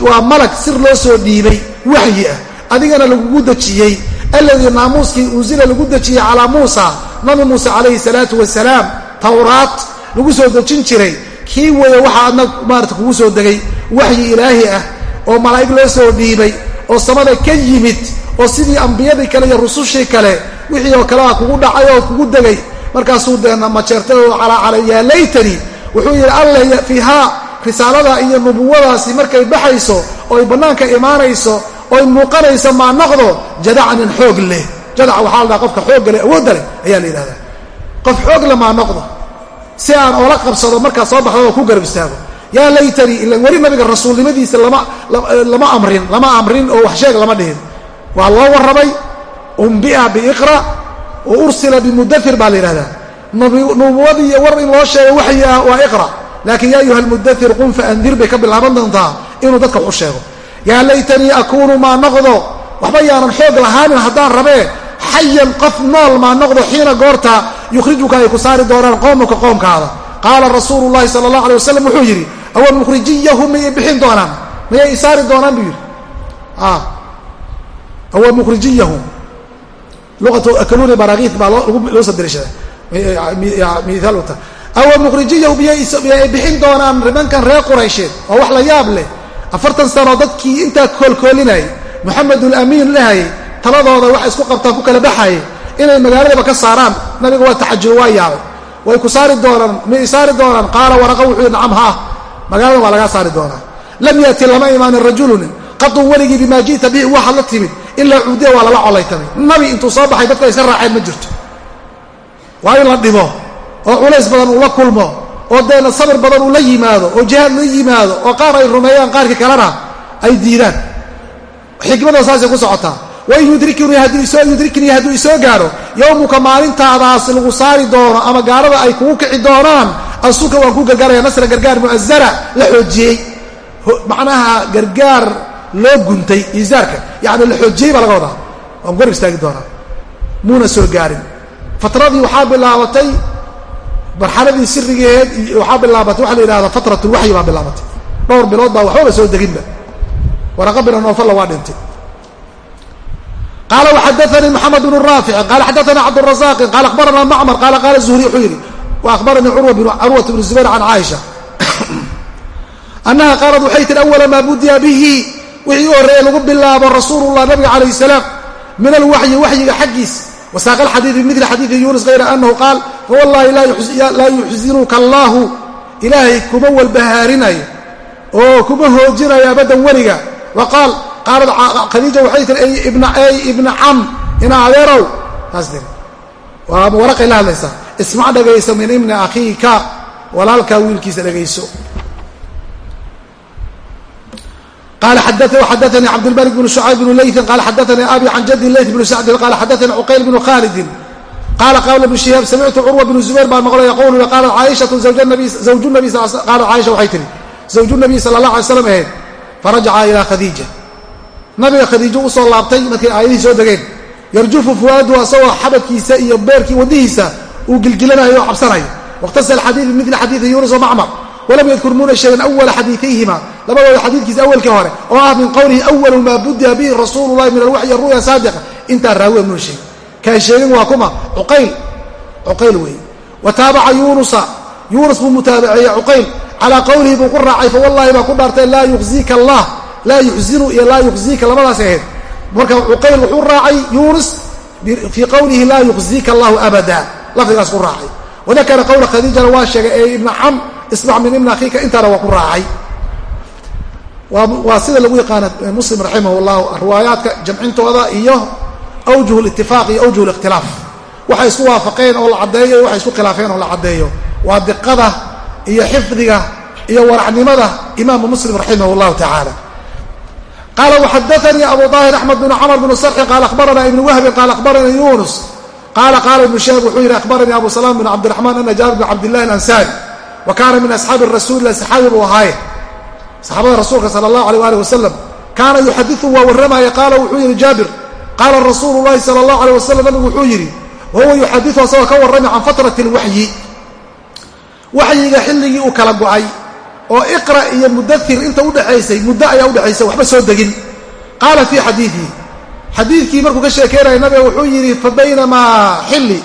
waa malag sir loo soo dhiibay waxyi ah. Adigana lagugu dejiyey. Alladii naamuuskii unsila lagu dejiyey calaa muusa nabi muuse calayhi salaatu wasalaam towraad lagu soo dejin jiray. Kii weeye waxaa adna maarata kugu soo degay waxyi ilaahi ah oo malaa'ig loo soo dhiibay oo samada ka yimid oo sidii ambiyadii kale iyo rusushii kale wixii oo kale ah kugu dhacay oo kugu degay. Markaasuu deena majeertay oo calaacalay yaa laytani wuxuu yidhi alleh fiihaa risaalada iyo nubuwadaasi markay baxayso oy bannaanka imaanayso oy muuqanayso maa noqdo jadaca nin xoog leh. Jadaca waxaa la dhaha qofka xoogga leh awoodda leh ayaa la yidhahdaa qof xoog le maa noqdo. Si aan oola qabsado markaa soo baxda oo ku garab istaago. Yaa laytanii ila weli nabiga rasuulnimadiisa lama amrin lama amrin oo wax sheeg lama dhihin. Waa loo warramay umbia biiqra wa ursila bimudair baa la yidhahdaa. Nubuwadii war in loo sheego waxyi ah waa iqra. Laakiin ya ayuha almudair qum faandir bay ka bilaaban doontaa inuu dadka wax u sheego. Yaa laytanii akuunu maa noqdo. Waxba yaanan xoog lahaanin haddaan rabee. Xayan qof nool maa noqdo xiina goorta yukhrijuka ay ku saari doonaan qoomaka qoomkaada qaala rasuulu llahi sala allah alay wasalam wuxuu yidhi awa mukhrijiyahum miyay bixin doonaan? Miyay isaari doonaan? Buu yidhi awa mukhrijiyahum. Luqatu akaluuni baraakiit baa loo soo dariishada miaal uta awa mukhrijiyahu miyay bixin doonaan nimankan reer quraysheed oo wax la yaab leh? Afartan sano dadkii intaa koolkoolinayay moxamedulamiin lahayay taladooda wax isku qabtaan ku kala baxaye inay magaaladaba ka saaraan. Nabiga waa taxajulo waa yaabay way ku saari doonaan miyay saari doonaan. Qaala waraqa wuxuu yidhi nacam haa. Magaalada waa lagaa saari doonaa. Lam yati lama imaanin rajulun qadun weligii bimaa ji'ta bihi waxaad la timid ilaa cuudiya waa lala colaytamay nabi intuu soo baxay dadka iska raaceen ma jirto. Waa in la dhibo oo culays badan uu la kulmo oo deena sabir badan uu la yimaado oo jihaad la yimaado oo qaar ay rumeeyaan qaarkii kalena ay diidaan. Xikmada saasay ku socotaa yudriknii hadduu isoo gaaro yowmuka maalintaadaas lagu saari doono ama gaalada ay kugu kici doonaan ansuka waan ku gargaaraya nasra gargaar mu'azara la xoojiyey. Macnaha gargaar loo guntay iisaarka yacni la xoojiyey baa laga wadaa. Waan garab istaagi doonaa muuna soo gaarin. Fatradii waxaa bilaabatay marxaladii sirigeed waxaa bilaabatay waxa la yidhahda fatrat lwaxyi baa bilaabatay. Dhowr bilood baa waxbaba soo deginba waraqa bina noofalla waa dhintay qaala xadaanii maxamed bnu raaficin qaala xadaana cabdurasaaqin qaala akhbarana macmar qaala qaala zuhri wuxuu yidhi wa akhbaranii curwat bnu zubayr can caaisha annaha qaalad waxay tihi awala maa budiya bihi wixii u horreeye lagu bilaabo rasuulullah nabiga calayh salaam min alwaxyi waxyiga xaggiisa wasaaqa alxadiidi bimidli xadiidi yuunus hayra annahu qaal fawallaahi laa yuxsinuka allaahu ilaahay kuma walbahaarinayo oo kuma hoojinayo abadan weliga wa qaal qaalad khadiija waxay tiri ay ibna cam ina adeerow taas tiri waa waraqay la hadlaysaa ismac dhagayso min ibni akhiika walaalkaa wiilkiisa dhagayso qala xadaanii cabdilmalik bn shucayb bn leytin qala xadaanii abi can jaddi leyt bn sacdin qala xadaanii cuqayl bnu khalidin qala qala ibnu shihaab samictu curwa bnu zubayr baan maqlay yaqulu qaalat caaishatu zawju nabi qaalat caaisha waxay tihi zawju nabiy sala allah alay slam ahayd farajaca ilaa khadiija nabiga khadiijo u soo laabtay markay aayadihii soo degeen. Yarjufu fuwaadu asagoo xabadkiisa iyo beerkii wadnihiisa uu gilgilanayo oo cabsanayo wakhtasal xadiid bimili xadiidi yuunus wamacmar walam yadkur muuna sheegin awala xadiiayhima labadooda xadiidkiisa awalkii hore. Oo ah min qowlihi awalu maa budia bihi rasuulu llahi min alwaxyi ru'ya saadiqa intaa raawiya muuna sheegin. Kaan sheegin waa kuma. Cuqayl. Cuqayl weeye wa taabaca yuunusa. Yuunus buu mutaabaceeyey cuqayl. Calaa qowlihi buu ku raacay fawallahi baa ku dhaartay laa yukhziika allah laa yuxzinu iyo laa yukhziika labadaas ahayd. Marka cuqayl wuxuu raacay yuunus fii qowlihi laa yukhziika allahu abada. Lafdigaas ku raacay. Wadakara qowla khadiijana waa sheegay ee ibna cam ismac min ibna akhiika intaana waa ku raacay. Waa sida lagu yaqaana muslim raximah llahu riwaayaadka jamcintooda iyo awjuh litifaaq iyo awjuh likhtilaaf waxay isku waafaqeen oo la caddeeyo iyo waxay isku khilaafeen oo la caddeeyo. Waa diqada iyo xifdiga iyo waracnimada imaamu muslim raximah llahu tacaala qaala waxadaanii abu daahir axmed bn camr bn sarxi qaala akhbarana ibn wahbin qaala akhbaranii yunus qaala qaala ibnu shahaab wuxuu yidhi akhbaranii abu salaam bn cabdiraxmaan ana jaabir bn cabdillahi alansaari wa kaana min asxaabi rasuulilah saxaabi buu ahaaye saxaabada rasuulka sala allahu aleyh alih wasalam kaana yuxadiu waa warramaya qaala wuxuu yidhi jaabir qaala rasuulu llahi sala allahu aleyh wasalam nabigu wuxuu yidhi wahuwa yuxadiu asagoo ka warramay can fatrati lwaxyi waxyiga xilligii uu kala go'ay oo iqra iyo mudair inta udhexaysay muddo ayaa udhexaysay waxba soo degin. Qaala fii xadiidihi xadiidkii markuu ka sheekeynaya nabiga wuxuu yidhi fa baynamaa xilli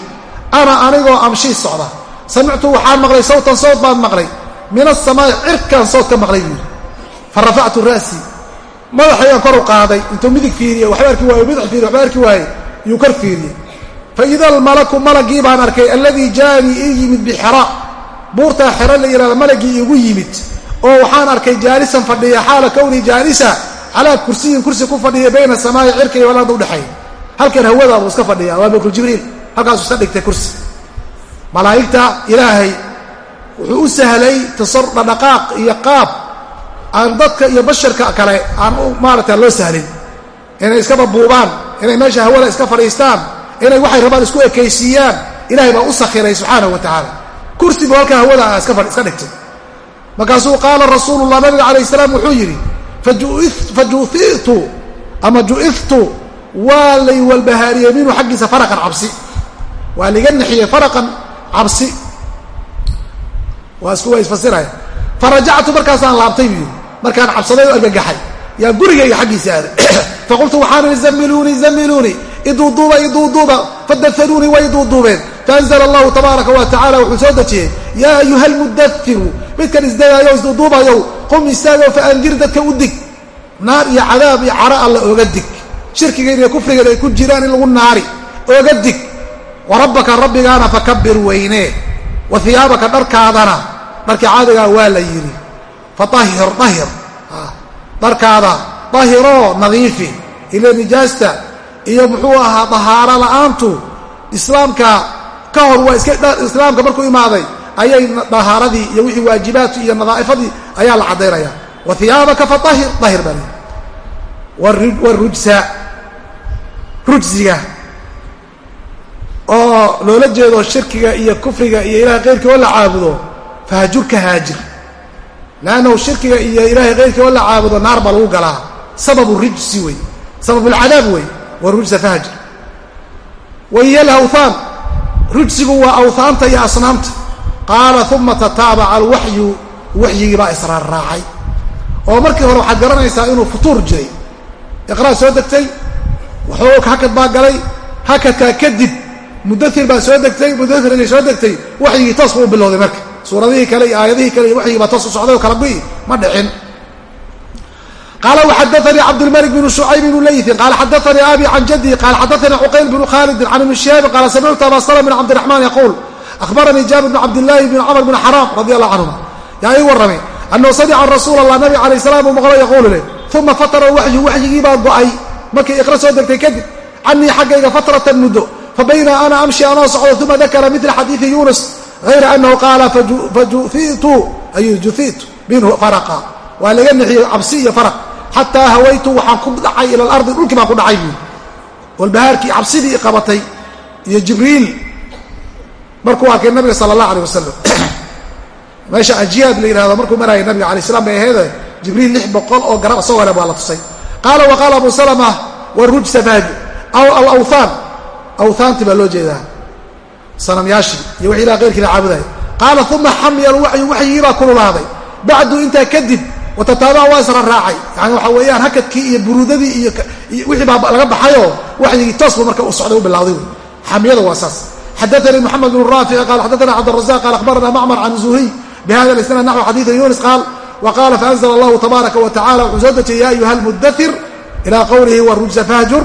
ana anigoo amshii socda. Samictu waxaan maqlay sawtan sawt baan maqlay. Min asamaa'i cirkaan sawt ka maqlay buu yidhi. Fa rafactu ra'sii madaxayaan kor u qaaday intuu midig fiiriye waxba arki waaye bidx fiiriye waxba arki waaye yuu kor fiiriyey fa ida almalaku malagii baan arkay alladii jaanii ii yimid bixira buurtaa xero la yidhahda malagii iigu yimid oo waxaan arkay jaalisan fadhiya xaala kownii jaalisa calaa kursiyin kursi ku fadhiya bayna samaai cirka iyo walada udhexeeya halkan hawada buu iska fadhiya waa malku jibriil. Halkaasuu iska dhigtay kursi. Malaa'igta ilaahay wuxuu u sahlay dhadhaqaaq iyo qaab aan dadka iyo basharka kale aan maarata loo sahlin. Inay iska babuubaan inay meesha hawada iska fadhiistaan inay waxay rabaan isku ekaysiiyaan. Ilahay baa u sakhiray subxaanahu wa tacaala kursi buu halkaa hawada iska dhigtay. Markaasuu qaala rasuulullah nabiga calayh salaam wuxuu yidhi fajuitu ama ju'iftu waa lay walbahaariyey minhu xaggiisa faraqan cabsi. Waa liga nixiyey faraqan cabsi. Waa isku waa farajactu markaasaan laabtay buu yidhi. Markaan cabsaday oo argagaxay yaa gurigayga xaggiisa aaday *coughs* faqultu waxaan ihi zamiluunii zamiluunii iduuduuba iduuduuba fadafanuunii way iduuduubeen faanzla allahu tabaaraka wa tacala wuxuu soo dejiyey yaa ayuha almudairu midkan isdagaayo isduuduubayow qum istaago faandir dadka u dig naar iyo cadaab iyo caro alla ooga dig shirkigeeda iyo kufrigeeda ay ku jiraan in lagu naari ooga dig wa rabbaka rabbigaana fakabir weynee wa hiyaabaka dharkaadana dharkii caadigaa waa la yidhi faahir ahir dharkaada dahiroo nadiifi ile nijaasta iyo muxuu ahaa dahaaro la'aantu islaamka ka hor waa islaamka markuu imaaday ayay dahaaradii iyo wixii waajibaadki iyo nadaa'ifadii ayaa la caddaynaya. Wa hiyaabaka faahir dahir baa lii warujsa rujsiga oo loola jeedo shirkiga iyo kufriga iyo ilahay keyrkii oo la caabudo fahajurka haajir. Lannahu shirkiga iyo ilaahay keyrkii oo la caabudo naar baa lagu galaa. Sababu rijsi wey. Sababulcadaab wey. Warujsa fahajir wahiya alawthaan rujsigu waa awhaanta iyo asnaamta. Qaala uma tataabaca alwaxyu waxyigii baa israar raacay. Oo markii hore waxaad garanaysaa inuu futuur jiray. Iqraa soo degtay waxoog hakad baa galay hakadkaa kadib mudair baa soo degtay mudair inay soo degtay waxyigii toos buu bilowday marka. Suuradihii kale iyo aayadihii kale iyo waxyigii baa toos u socday oo kala gu'i ma dhicin qala xadaanii cabdlmalik bnu shucayb bnu layin qala xadaanii abi can jadii qala xadaanii cuqayl bnu khalidin can ibni shihaabin qaala samictu aba slm bn cabdiraxmaan yaquul ahbaranii jaabir bn cabdillaahi bn camr bn xaraam radi allahu canhuma yaa ii warramay annahu samica rasuul allah nabi calayh salaam buu maqlo yaquulu leh uma fatara waxyu waxyigii baa go'ay markii iqra soo degtay kadib canii xaggayga fatratan muddo fabayna ana amshi anoo socdo uma dakara midla xadiidi yuunus hayra anahu qaala fajuitu ay juitu minhu faraqa waa laga nixiyey cabsi iyo faraq xataa hawaytu waxaan ku dhacay ila alardi dhulkii baan ku dhacay buuri walbahaarkii cabsidii qabatay iyo jibriil. Markuu arkay nabiga sala allah aleh wasalam *clears throat* meesha ajiyaad la yidhahdo markuu maraya nabiga alay slam bay aheede jibriil lix boqol oo garab isagoo le baa la tusay. Qaala wa abu salama warujsa fahdi aw alawthaan awthaantii baa loo jeedaa. Sanamyaashii iyo wixii ilaha keyrkii la caabudaya qaala uma xamya alwaxyu waxyigii baa kululaaday. Bacdu intaa kadib watataabaca waa isra raacay. Yani waxa weeyaan hakadkii iyo buruudadii iyo wixii baa laga baxayoo waxyigii toosba marka uu socday u bilawday wey. Xamiyada waa saas. Xadaanii moxamed bnu raafici qaal xadaana cabdrazaq qaal akhbarana macmar can zuhriy bihada isnad naxw xadiida yunis qaal wa qaala allahu tabaaraka wa wuxuu soo dejiyay ya ayuha almudathir ilaa qowlihi warujza fahjur.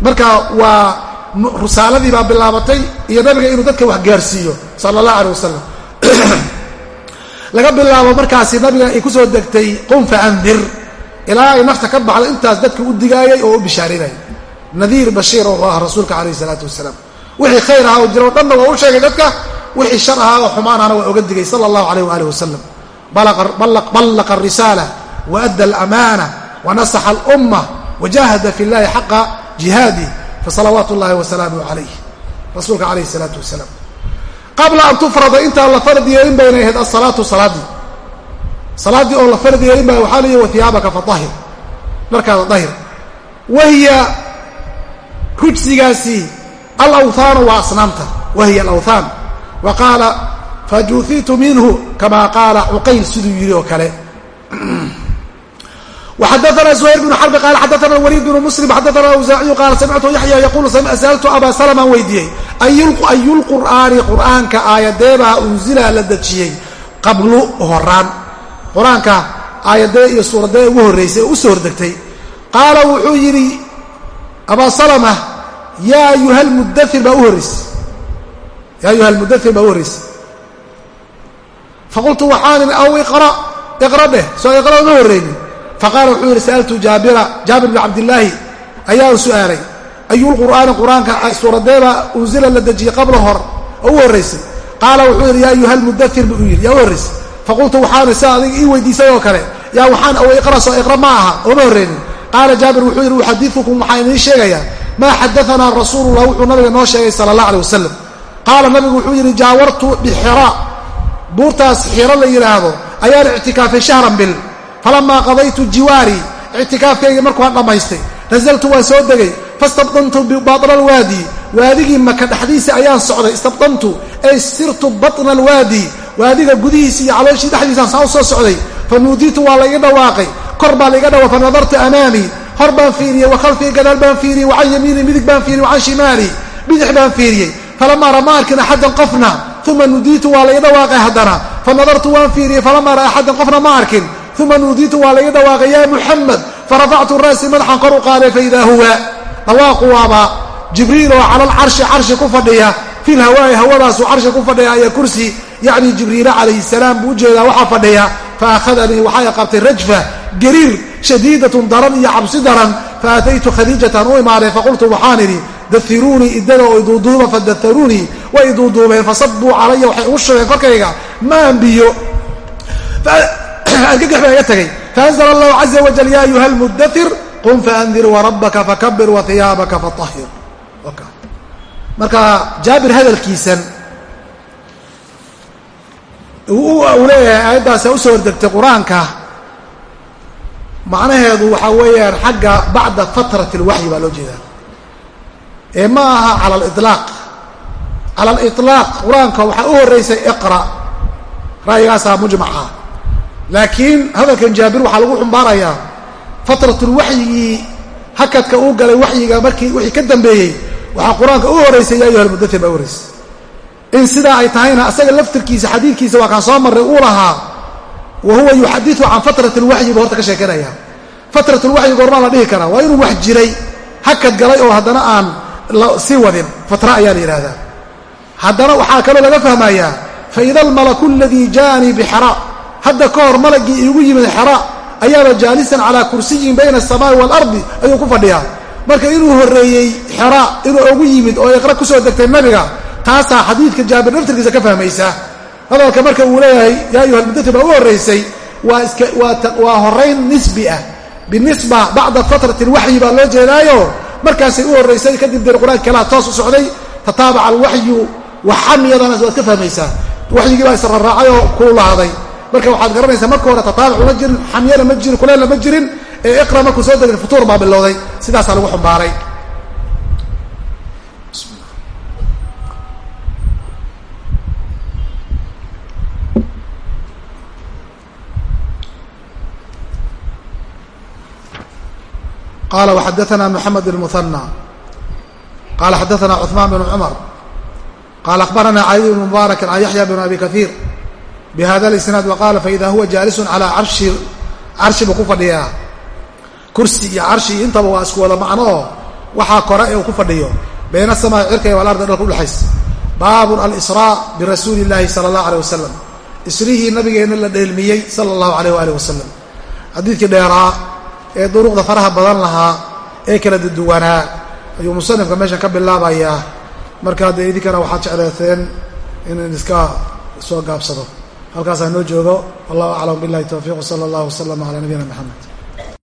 Marka waa rusaaladii baa bilaabatay iyo nabiga inuu dadka wax gaarsiiyo sala allah aleh wasalam *clears throat* laga bilaabo markaasi nabiga ay ku soo degtay qum faandir. Ilaa ay nafta ka baxdo intaas dadka u digaayay oo u bishaarinayay nadiir bashiir oo ah rasuulka calayh isalaatu wasalaam. Wixii khayr ahaa oo jiro o dhanna waa u sheegay dadka wixii shar ahaa oo xumaanahana waa oga digay sala allahu alayh waalih wasalam ballaqa arisaala waadda alamaana wanasaxa alumma wajahada fi llahi xaqa jihaadih fasalawaatu llahi wasalaamuh calayh rasuulka calayh isalaatu wasalaam qabla an tufrada intaan la farad yeelin bayna ahayd asalaatu salaadii salaaddii oon la farad yeelin baa waxaa leeyahy wahiyaabaka faahir dharkaada dahir wahiya rujsigaasi alawthaanu waa asnaamta wahiya alawthaan wa qaala fajuufitu minhu kama qaala cuqayl siduu yidhi oo kale *clears throat* وxadثna زhayr بن xرb qal xadثna wlيd بن mسلم xadثna awزaaciyu qaal samictu yaحya yaqulu sأltu aba slmaan weydiiyey ayulqur'aani qur'aanka aayadeebaa unzila la dejiyey qablu horaan. Qur'aanka aayadee iyo suuradee ugu horraysay oo u soo hordegtay. Qaala wuxuu yidhi abaa salma yaa ayuha lmudair baa u horraysay yaa ayuha almudair baa u horraysay faqultu waxaanin aw iqra iqra dheh soo iqra uma horreynin faqaala wuxuu yidhi sa'altu jaabira jaabir bn cabdillaahi ayaan su'aalay ayulqur'aani qur'aanka suuradeeba unsila la dejiyey qabla hor oo u horraysay qaala wuxuu yidhi yaa ayuha almudatir buu yidhi yaa u horraysay faqultu waxaana sia adiga ii weydiisay oo kale yaa waxaan aw iqra ma aha ooma horreynin qaala jaabir wuxuu yidhi uxadiukum waxaan idiin sheegayaa maa xadaanaa rasuulullah wuxuu nabiga noo sheegay sala allah aleh wasalam qaala nabigu wuxuu yidhi jaawartu bixira buurtaas xiro la yidhaahdo ayaan ictikaafay shahran bil falamaa qadaytu jiwaari ictikaafkaygii markuaan dhammaystay nasaltu waan soo degay fastabdantu bibatna alwaadi waadigii maka dhexdiisa ayaan socday istabdantu ay sirtu batna alwaadi waadiga gudihiisa iyo calooshii dhexdiisaan saa u socday fa waa laiga dhawaaqay kor baa laiga dhawa fa nadartu hor baan fiiriyey wa gadaal baan fiiriyey wa yamiini midig baan fiiriyey wa can shimaali bidix baan fiiriyey falamaa ra ma arkin axadan qofna uma nuudiitu waa laiga dhawaaqay haddana fa waan fiiriyey falamaa ra axadan qofna ma arkin uma nuudiitu waa laiga dhawaaqay yaa muxamed farafactu ra'si madaxan kor u qaaday faidaa huwa dhawaaqu waaba jibriil oo cala alcarshi carshi ku fadhiya fi lhawaa'i hawadaasu carshi ku fadhiya ayaa kursi yacni jibriila calayhi salaam buu u jeedaa waxaa fadhiya fa akhadanii waxay qabtay rajfa gariir shadiidatun daran iyo cabsi daran faataytu khadiijatan u imaaday faqultu waxaan idhi dairuunii idada oo iduuduuba fadaaruunii way iduuduubeen fasabuu calaya waxay ugu shubeen korkayga maan biyo. Argagax *coughs* baa iga tegay faanzla allahu caza wajal ya ayuha almudair qum faandir warabaka fakabir wahiyaabaka faahir marka jaabir hadalkiisan uu leeyahay aayaddaasi u soo hordegtay qur'aanka macnaheedu waxaa weeyaan xagga bacda fatrati alwaxyi baa loo jeedaa ee ma aha cala aliطlaaq cala aliطlaaq qur'aanka waxaa u horreysay iqra ra'yigaasaa mujmaca laakiin hadalkan jaabir waxaa lagu xumbaarayaa fatratulwaxyigii hakadka uu galay waxyiga markii wixii ka dambeeyey waxaa qur'aanka u horreysay ya ayuha almudatir baa u horreysay. In sidaa ay tahayna asaga laftirkiisa xadiidkiisa waa kaan soo marray uu lahaa wa huwa yuxadiu can fatrati lwaxyi buu horta ka sheekanaya fatratulwaxyi goormaa la dhihi karaa waa inuu wax jiray hakad galay oo haddana aan sii wadin fatra ayaa la yidhahdaa haddana waxaa kaloo laga fahmayaa faida almalaku aladii jaanii bixera hadda ka hor malagii iigu yimid xera ayaaba jaalisan calaa kursiyin bayna asamaa'i waalardi ayuu ku fadhiyaa. Marka inuu horreeyey xera inuu ugu yimid oo iqra ku soo degtay nabiga taasaa xadiidka jaabir naftirkiisa ka fahmaysa. Hadalka marka uu leeyahay yaa ayuha almudatir baa u horraysay waa horayn nisbi ah. Binisba bacda fatrati alwaxyi baa loo jeedaayo. Markaasay u horraysay kadib deer qur'aanka kalaa toos u socday tataabaca alwaxyu waxamyadana waad ka fahmaysaa. Waxyigii baa israraacay oo kululaaday marka waxaad garanaysaa marka hore tataabuc ma jirin xamyana ma jirin kuleelna ma jirin ee iqra markuu soo degay futuur baa bilowday sidaasaa lagu xumbaaray qala وxadaثna mحamed بن مثنى qala xadaثna cثmaan بن cmر qala akhbarana cali بن mubaarak can yaحya بn abi kaثيir bhada isnaad waqaala faida huwa jaalisu calaa arshi carshi buu ku fadhiyaa kursi iyo carshi iyo intaba waa isku wada macnooo waxaa kore ee uu ku fadhiyo bayna asamaa cirka walarda dhalka udhexaysa baabun alsraa birasuuli illaahi sala allahu aleyh wasalam isrihii nabigeenna la dheelmiyey sala allahu aleyh waalih wasalam xadiidkii dheeraa ee duruqda faraha badan lahaa ee kala duwanaa ayuu musanifka meeshan ka bilaabayaa markaa dee idinkana waxaad jecleeteen in iska soo gaabsado halkaasaa noo joogo wallahu aclam billahi towfiiq wsala allahu waslama calaa nabiyina maxamed